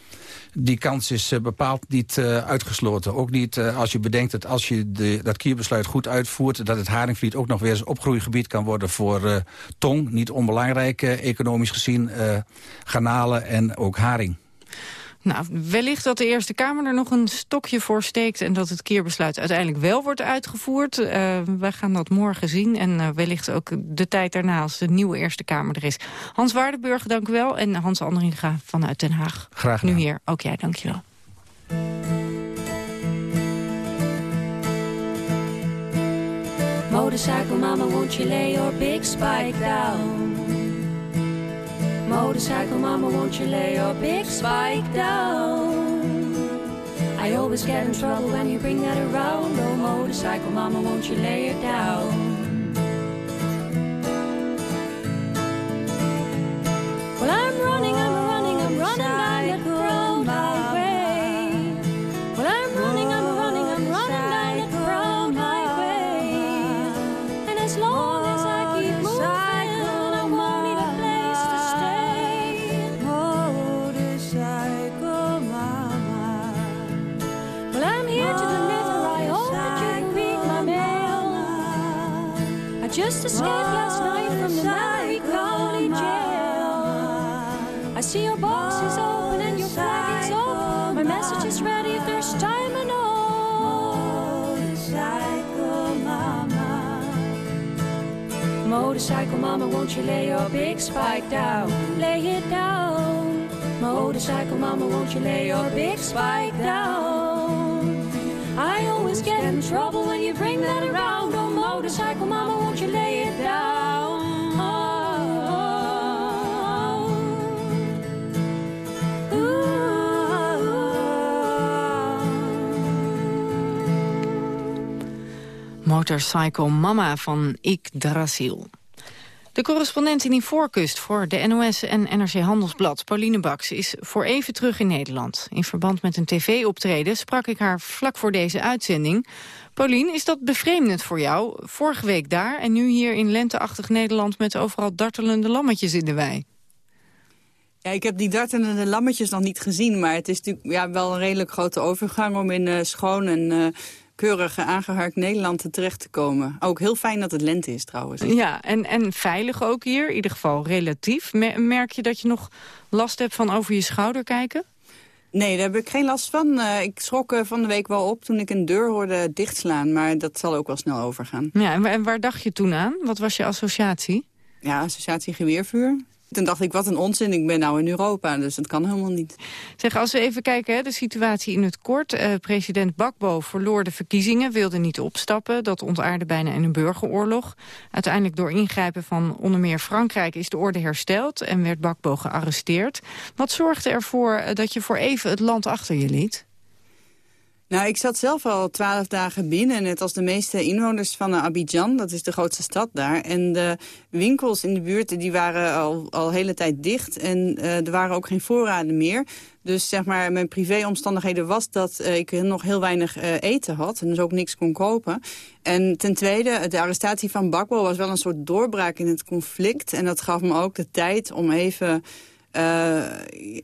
Die kans is uh, bepaald niet uh, uitgesloten. Ook niet uh, als je bedenkt dat als je de, dat kierbesluit goed uitvoert... dat het Haringvliet ook nog weer eens opgroeigebied kan worden voor tong. Niet onbelangrijk economisch gezien, garnalen en ook haring. Nou, wellicht dat de Eerste Kamer er nog een stokje voor steekt... en dat het keerbesluit uiteindelijk wel wordt uitgevoerd. Uh, wij gaan dat morgen zien en uh, wellicht ook de tijd daarna... als de nieuwe Eerste Kamer er is. Hans Waardenburg, dank u wel. En Hans Andringa vanuit Den Haag. Graag gedaan. Nu hier. Ook jij, dank je wel. Motorcycle mama, won't you lay your big spike down? Motorcycle mama, won't you lay your big spike down? I always get in trouble when you bring that around. Oh, motorcycle mama, won't you lay it down? Well, I'm running, I'm escaped last night from the Mary County Jail. I see your box is open and your flag is open. My message is ready there's time and all. Motorcycle mama. Motorcycle mama, won't you lay your big spike down? Lay it down. Motorcycle mama, won't you lay your big spike down? I always get in trouble when you bring that around. Oh, motorcycle mama, Motorcycle Mama van Ik Drasil. De correspondent in Ivoorkust voor de NOS en NRC Handelsblad, Pauline Baks, is voor even terug in Nederland. In verband met een tv-optreden sprak ik haar vlak voor deze uitzending. Pauline, is dat bevreemdend voor jou? Vorige week daar en nu hier in lenteachtig Nederland met overal dartelende lammetjes in de wei. Ja, ik heb die dartelende lammetjes nog niet gezien, maar het is natuurlijk ja, wel een redelijk grote overgang om in uh, schoon en uh, keurig aangeharkt Nederland terecht te komen. Ook heel fijn dat het lente is trouwens. Ja, en, en veilig ook hier, in ieder geval relatief. Merk je dat je nog last hebt van over je schouder kijken? Nee, daar heb ik geen last van. Uh, ik schrok uh, van de week wel op toen ik een deur hoorde dichtslaan. Maar dat zal ook wel snel overgaan. Ja, en waar, en waar dacht je toen aan? Wat was je associatie? Ja, associatie geweervuur. Toen dacht ik, wat een onzin, ik ben nou in Europa, dus dat kan helemaal niet. Zeg, als we even kijken, hè, de situatie in het kort. Uh, president Bakbo verloor de verkiezingen, wilde niet opstappen. Dat ontaarde bijna in een burgeroorlog. Uiteindelijk door ingrijpen van onder meer Frankrijk is de orde hersteld... en werd Bakbo gearresteerd. Wat zorgde ervoor dat je voor even het land achter je liet? Nou, ik zat zelf al twaalf dagen binnen, net als de meeste inwoners van Abidjan. Dat is de grootste stad daar. En de winkels in de buurt die waren al, al hele tijd dicht. En uh, er waren ook geen voorraden meer. Dus zeg maar, mijn privéomstandigheden was dat uh, ik nog heel weinig uh, eten had. En dus ook niks kon kopen. En ten tweede, de arrestatie van Bakbo was wel een soort doorbraak in het conflict. En dat gaf me ook de tijd om even... Uh,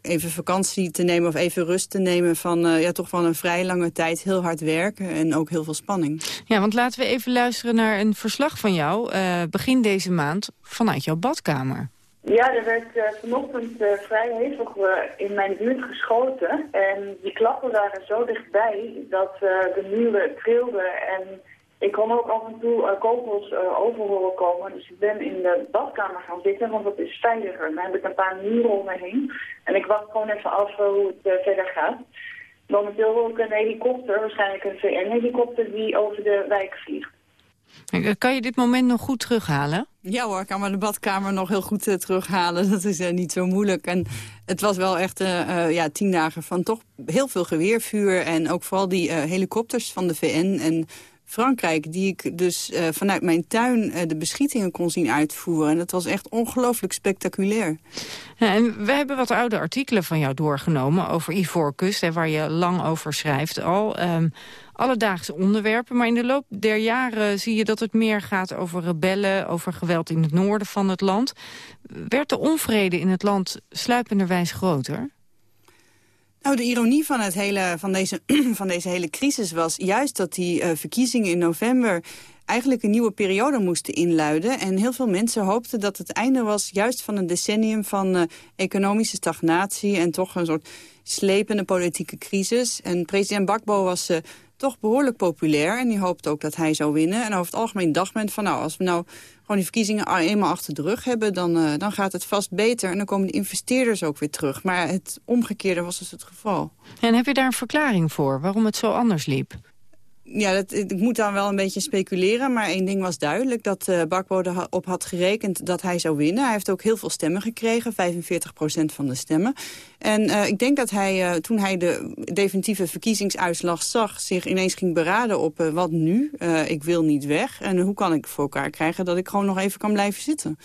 even vakantie te nemen of even rust te nemen van uh, ja, toch van een vrij lange tijd heel hard werken en ook heel veel spanning. Ja, want laten we even luisteren naar een verslag van jou uh, begin deze maand vanuit jouw badkamer. Ja, er werd vanochtend vrij hevig in mijn buurt geschoten en die klappen waren zo dichtbij dat de muren trilden en ik kon ook af en toe uh, kogels uh, over horen komen. Dus ik ben in de badkamer gaan zitten, want dat is veiliger. Dan heb ik een paar muren om me heen. En ik wacht gewoon even af uh, hoe het verder gaat. Momenteel hoor ik een helikopter, waarschijnlijk een VN-helikopter, die over de wijk vliegt. Kan je dit moment nog goed terughalen? Ja hoor, ik kan me de badkamer nog heel goed uh, terughalen. [laughs] Dat is uh, niet zo moeilijk. En het was wel echt uh, ja, tien dagen van toch heel veel geweervuur. En ook vooral die helikopters van de VN en Frankrijk... die ik dus vanuit mijn tuin de beschietingen kon zien uitvoeren. En dat was echt ongelooflijk spectaculair. Ja, en we hebben wat oude artikelen van jou doorgenomen over Ivoorkust... Waar je lang over schrijft al... Um, alledaagse onderwerpen. Maar in de loop der jaren zie je dat het meer gaat over rebellen... over geweld in het noorden van het land. Werd de onvrede in het land sluipenderwijs groter? Nou, de ironie van, het hele, van, deze, [clears throat] van deze hele crisis was juist dat die uh, verkiezingen in november eigenlijk een nieuwe periode moesten inluiden. En heel veel mensen hoopten dat het einde was juist van een decennium van uh, economische stagnatie en toch een soort slepende politieke crisis. En president Bakbo was uh, toch behoorlijk populair. En die hoopt ook dat hij zou winnen. En over het algemeen dacht men van nou, als we nou gewoon die verkiezingen eenmaal achter de rug hebben... Dan, uh, dan gaat het vast beter en dan komen de investeerders ook weer terug. Maar het omgekeerde was dus het geval. En heb je daar een verklaring voor waarom het zo anders liep? Ja, dat, ik moet dan wel een beetje speculeren. Maar één ding was duidelijk dat uh, Bakbo erop had gerekend dat hij zou winnen. Hij heeft ook heel veel stemmen gekregen, 45% van de stemmen. En uh, ik denk dat hij, uh, toen hij de definitieve verkiezingsuitslag zag... zich ineens ging beraden op wat nu? ik wil niet weg. En hoe kan ik voor elkaar krijgen dat ik gewoon nog even kan blijven zitten?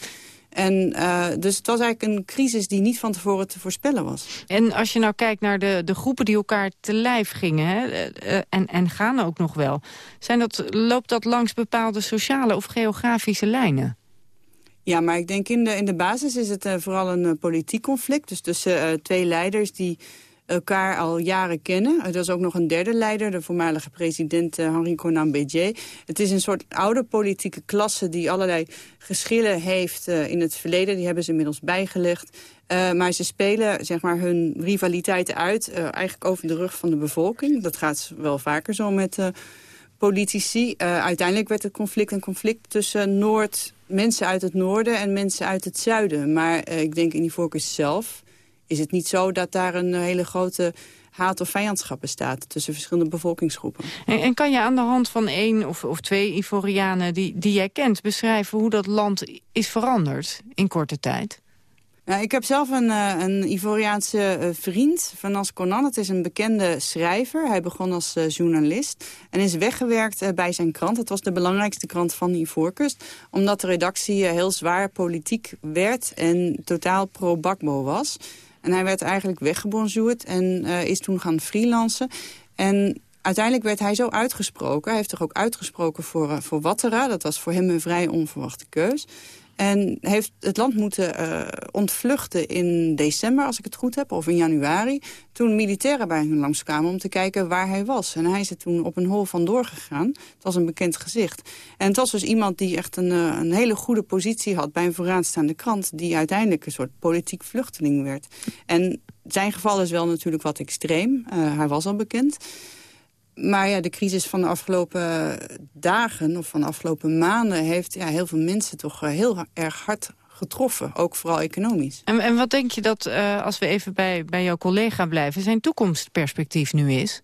En uh, dus het was eigenlijk een crisis die niet van tevoren te voorspellen was. En als je nou kijkt naar de, de groepen die elkaar te lijf gingen... Hè, uh, en, en gaan ook nog wel... Zijn dat, loopt dat langs bepaalde sociale of geografische lijnen? Ja, maar ik denk in de, in de basis is het uh, vooral een politiek conflict. Dus tussen twee leiders die elkaar al jaren kennen. Er is ook nog een derde leider, de voormalige president uh, Henri Conan Bédier. Het is een soort oude politieke klasse die allerlei geschillen heeft uh, in het verleden. Die hebben ze inmiddels bijgelegd. Uh, maar ze spelen zeg maar, hun rivaliteiten uit eigenlijk over de rug van de bevolking. Dat gaat wel vaker zo met politici. uiteindelijk werd het conflict een conflict tussen Noord, mensen uit het noorden en mensen uit het zuiden. Maar ik denk in die focus zelf is het niet zo dat daar een hele grote haat of vijandschap bestaat tussen verschillende bevolkingsgroepen. En, en, kan je aan de hand van één of, of twee Ivorianen die, die jij kent beschrijven hoe dat land is veranderd in korte tijd? Nou, ik heb zelf een, uh, een Ivoriaanse uh, vriend, Vanas Conan. Het is een bekende schrijver. Hij begon als journalist en is weggewerkt bij zijn krant. Het was de belangrijkste krant van Ivoorkust. Omdat de redactie heel zwaar politiek werd en totaal pro-Bakbo was. En hij werd eigenlijk weggebonjourd en uh, is toen gaan freelancen. En uiteindelijk werd hij zo uitgesproken. Hij heeft zich ook uitgesproken voor, uh, voor Wattera. Dat was voor hem een vrij onverwachte keus. En heeft het land moeten uh, ontvluchten in december, als ik het goed heb, of in januari. Toen militairen bij hem langskwamen om te kijken waar hij was. En hij is er toen op een hol vandoor gegaan. Het was een bekend gezicht. En het was dus iemand die echt een, uh, een hele goede positie had bij een vooraanstaande krant. Die uiteindelijk een soort politiek vluchteling werd. En zijn geval is wel natuurlijk wat extreem. Uh, hij was al bekend. Maar ja, de crisis van de afgelopen dagen of van de afgelopen maanden... heeft ja, heel veel mensen toch eh, heel erg hard getroffen. Ook vooral economisch. En, en wat denk je dat, uh, als we even bij, bij jouw collega blijven... zijn toekomstperspectief nu is?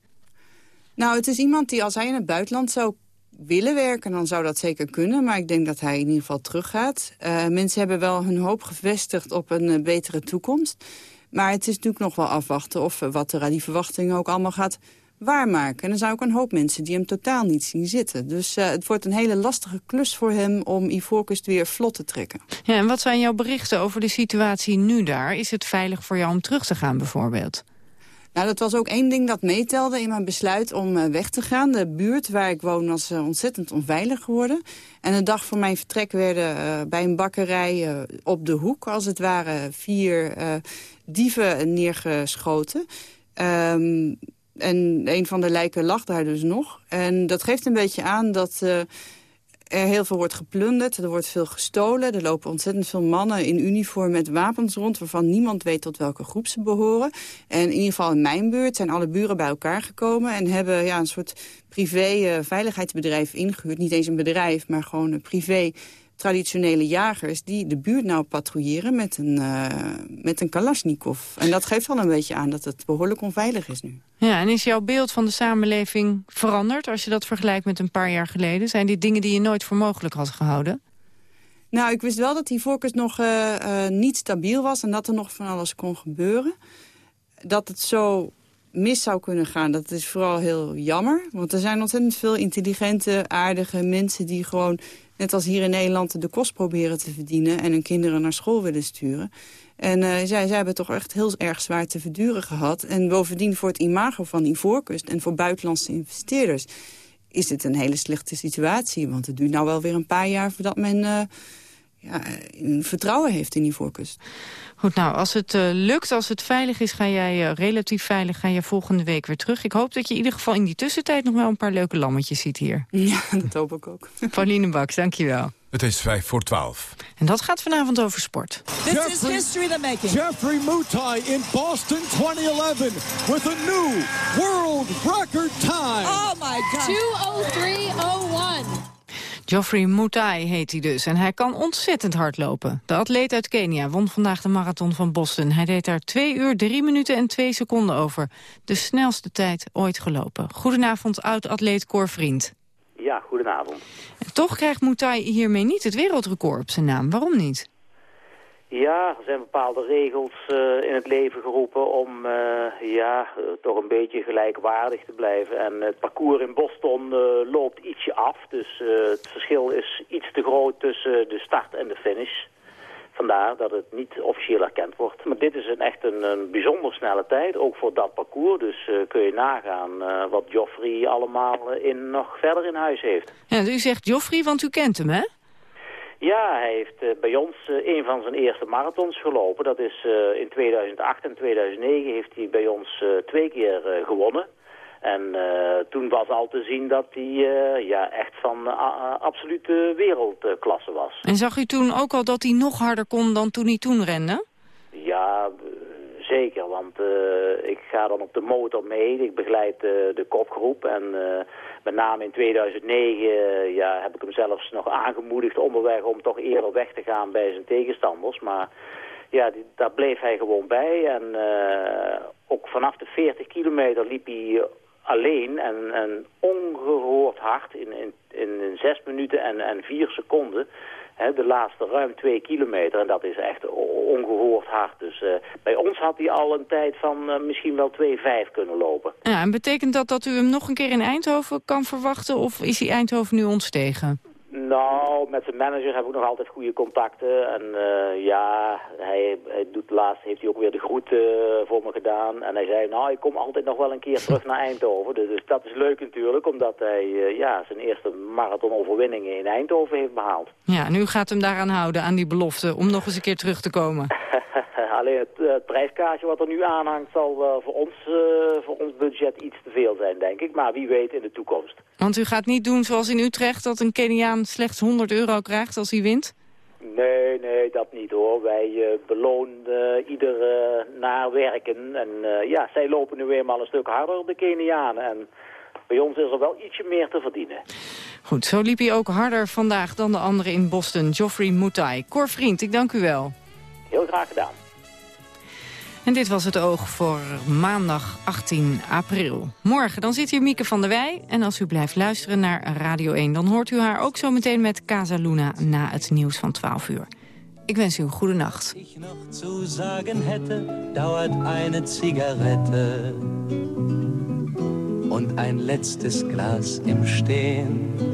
Nou, het is iemand die als hij in het buitenland zou willen werken... dan zou dat zeker kunnen, maar ik denk dat hij in ieder geval teruggaat. Uh, mensen hebben wel hun hoop gevestigd op een uh, betere toekomst. Maar het is natuurlijk nog wel afwachten of wat er aan die verwachtingen ook allemaal gaat waarmaken. En dan zijn ook een hoop mensen die hem totaal niet zien zitten. Dus uh, het wordt een hele lastige klus voor hem om Ivoorkust weer vlot te trekken. Ja, en wat zijn jouw berichten over de situatie nu daar? Is het veilig voor jou om terug te gaan bijvoorbeeld? Nou, dat was ook één ding dat meetelde in mijn besluit om uh, weg te gaan. De buurt waar ik woon was uh, ontzettend onveilig geworden. En de dag voor mijn vertrek werden uh, bij een bakkerij op de hoek, als het ware, vier dieven neergeschoten. Um, en een van de lijken lag daar dus nog. En dat geeft een beetje aan dat uh, er heel veel wordt geplunderd. Er wordt veel gestolen. Er lopen ontzettend veel mannen in uniform met wapens rond... waarvan niemand weet tot welke groep ze behoren. En in ieder geval in mijn buurt zijn alle buren bij elkaar gekomen... en hebben ja, een soort privé uh, veiligheidsbedrijf ingehuurd. Niet eens een bedrijf, maar gewoon een privé traditionele jagers... die de buurt nou patrouilleren met een, uh, met een kalasjnikov. En dat geeft wel een beetje aan dat het behoorlijk onveilig is nu. Ja, en is jouw beeld van de samenleving veranderd... als je dat vergelijkt met een paar jaar geleden? Zijn die dingen die je nooit voor mogelijk had gehouden? Nou, ik wist wel dat die focus nog uh, uh, niet stabiel was... en dat er nog van alles kon gebeuren. Dat het zo mis zou kunnen gaan, dat is vooral heel jammer. Want er zijn ontzettend veel intelligente, aardige mensen... die gewoon, net als hier in Nederland, de kost proberen te verdienen... en hun kinderen naar school willen sturen. En uh, zij, zij hebben toch echt heel erg zwaar te verduren gehad. En bovendien voor het imago van Ivoorkust en voor buitenlandse investeerders... is dit een hele slechte situatie. Want het duurt nou wel weer een paar jaar voordat men... Uh, ja, vertrouwen heeft in die voorkust. Goed, nou, als het uh, lukt, als het veilig is, ga jij uh, relatief veilig ga je volgende week weer terug. Ik hoop dat je in ieder geval in die tussentijd nog wel een paar leuke lammetjes ziet hier. Ja, [laughs] dat hoop ik ook. [laughs] Pauline Baks, dankjewel. Het is vijf voor twaalf. En dat gaat vanavond over sport. This is history the making. Jeffrey Mutai in Boston 2011 with a new world record time. Oh my God. 203.01. Geoffrey Mutai heet hij dus en hij kan ontzettend hard lopen. De atleet uit Kenia won vandaag de marathon van Boston. Hij deed daar 2 uur, 3 minuten en 2 seconden over. De snelste tijd ooit gelopen. Goedenavond, oud-atleet Cor Vriend. Ja, goedenavond. En toch krijgt Mutai hiermee niet het wereldrecord op zijn naam. Waarom niet? Ja, er zijn bepaalde regels uh, in het leven geroepen om uh, ja, uh, toch een beetje gelijkwaardig te blijven. En het parcours in Boston loopt ietsje af, dus het verschil is iets te groot tussen de start en de finish. Vandaar dat het niet officieel erkend wordt. Maar dit is een, echt een, een bijzonder snelle tijd, ook voor dat parcours. Dus kun je nagaan wat Joffrey allemaal in, nog verder in huis heeft. Ja, u zegt Joffrey, want u kent hem, hè? Ja, hij heeft uh, bij ons uh, een van zijn eerste marathons gelopen. Dat is uh, in 2008 en 2009 heeft hij bij ons twee keer gewonnen. En toen was al te zien dat hij ja, echt van absolute wereldklasse was. En zag u toen ook al dat hij nog harder kon dan toen hij toen rende? Ja, zeker. Want ik ga dan op de motor mee. Ik begeleid de kopgroep en met name in 2009 ja, heb ik hem zelfs nog aangemoedigd onderweg om toch eerder weg te gaan bij zijn tegenstanders. Maar ja, daar bleef hij gewoon bij. En ook vanaf de 40 kilometer liep hij alleen en, ongehoord hard in, in, in 6 minuten en, en 4 seconden de laatste ruim twee kilometer. En dat is echt ongehoord hard. Dus uh, bij ons had hij al een tijd van uh, misschien wel 2,5 kunnen lopen. Ja, en betekent dat dat u hem nog een keer in Eindhoven kan verwachten? Of is hij Eindhoven nu ontstegen? Nou, met zijn manager heb ik nog altijd goede contacten. En uh, ja, hij, hij, doet laatst heeft hij ook weer de groeten uh, voor me gedaan. En hij zei, nou, ik kom altijd nog wel een keer terug naar Eindhoven. Dus, dus dat is leuk natuurlijk, omdat hij uh, ja, zijn eerste marathonoverwinningen in Eindhoven heeft behaald. Ja, nu gaat hem daaraan houden, aan die belofte, om nog eens een keer terug te komen. [laughs] Alleen het, het, prijskaartje wat er nu aanhangt zal voor, ons, voor ons budget iets te veel zijn, denk ik. Maar wie weet in de toekomst. Want u gaat niet doen zoals in Utrecht, dat een Keniaan slechts 100 euro krijgt als hij wint? Nee, nee, dat niet hoor. Wij uh, belonen ieder naar werken. En ja, zij lopen nu eenmaal een stuk harder, de Kenianen. En bij ons is er wel ietsje meer te verdienen. Goed, zo liep hij ook harder vandaag dan de anderen in Boston. Geoffrey Mutai. Cor Vriend, ik dank u wel. Heel graag gedaan. En dit was het oog voor maandag 18 april. Morgen dan zit hier Mieke van der Wij. En als u blijft luisteren naar Radio 1... dan hoort u haar ook zo meteen met Casa Luna na het nieuws van 12 uur. Ik wens u een goede nacht. Nog sagen hätte, dauert eine Zigarette. Und ein letztes Glas im.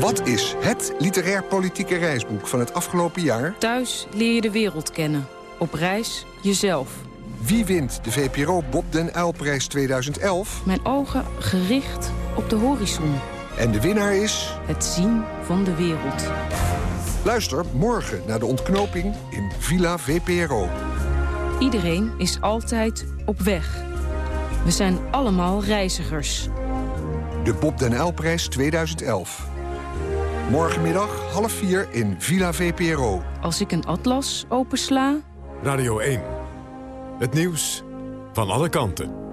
Wat is het literair-politieke reisboek van het afgelopen jaar? Thuis leer je de wereld kennen. Op reis jezelf. Wie wint de VPRO Bob den Uylprijs 2011? Mijn ogen gericht op de horizon. En de winnaar is... Het zien van de wereld. Luister morgen naar de ontknoping in Villa VPRO. Iedereen is altijd op weg. We zijn allemaal reizigers. De Bob den Uylprijs 2011. Morgenmiddag half vier in Villa VPRO. Als ik een atlas opensla... Radio 1. Het nieuws van alle kanten.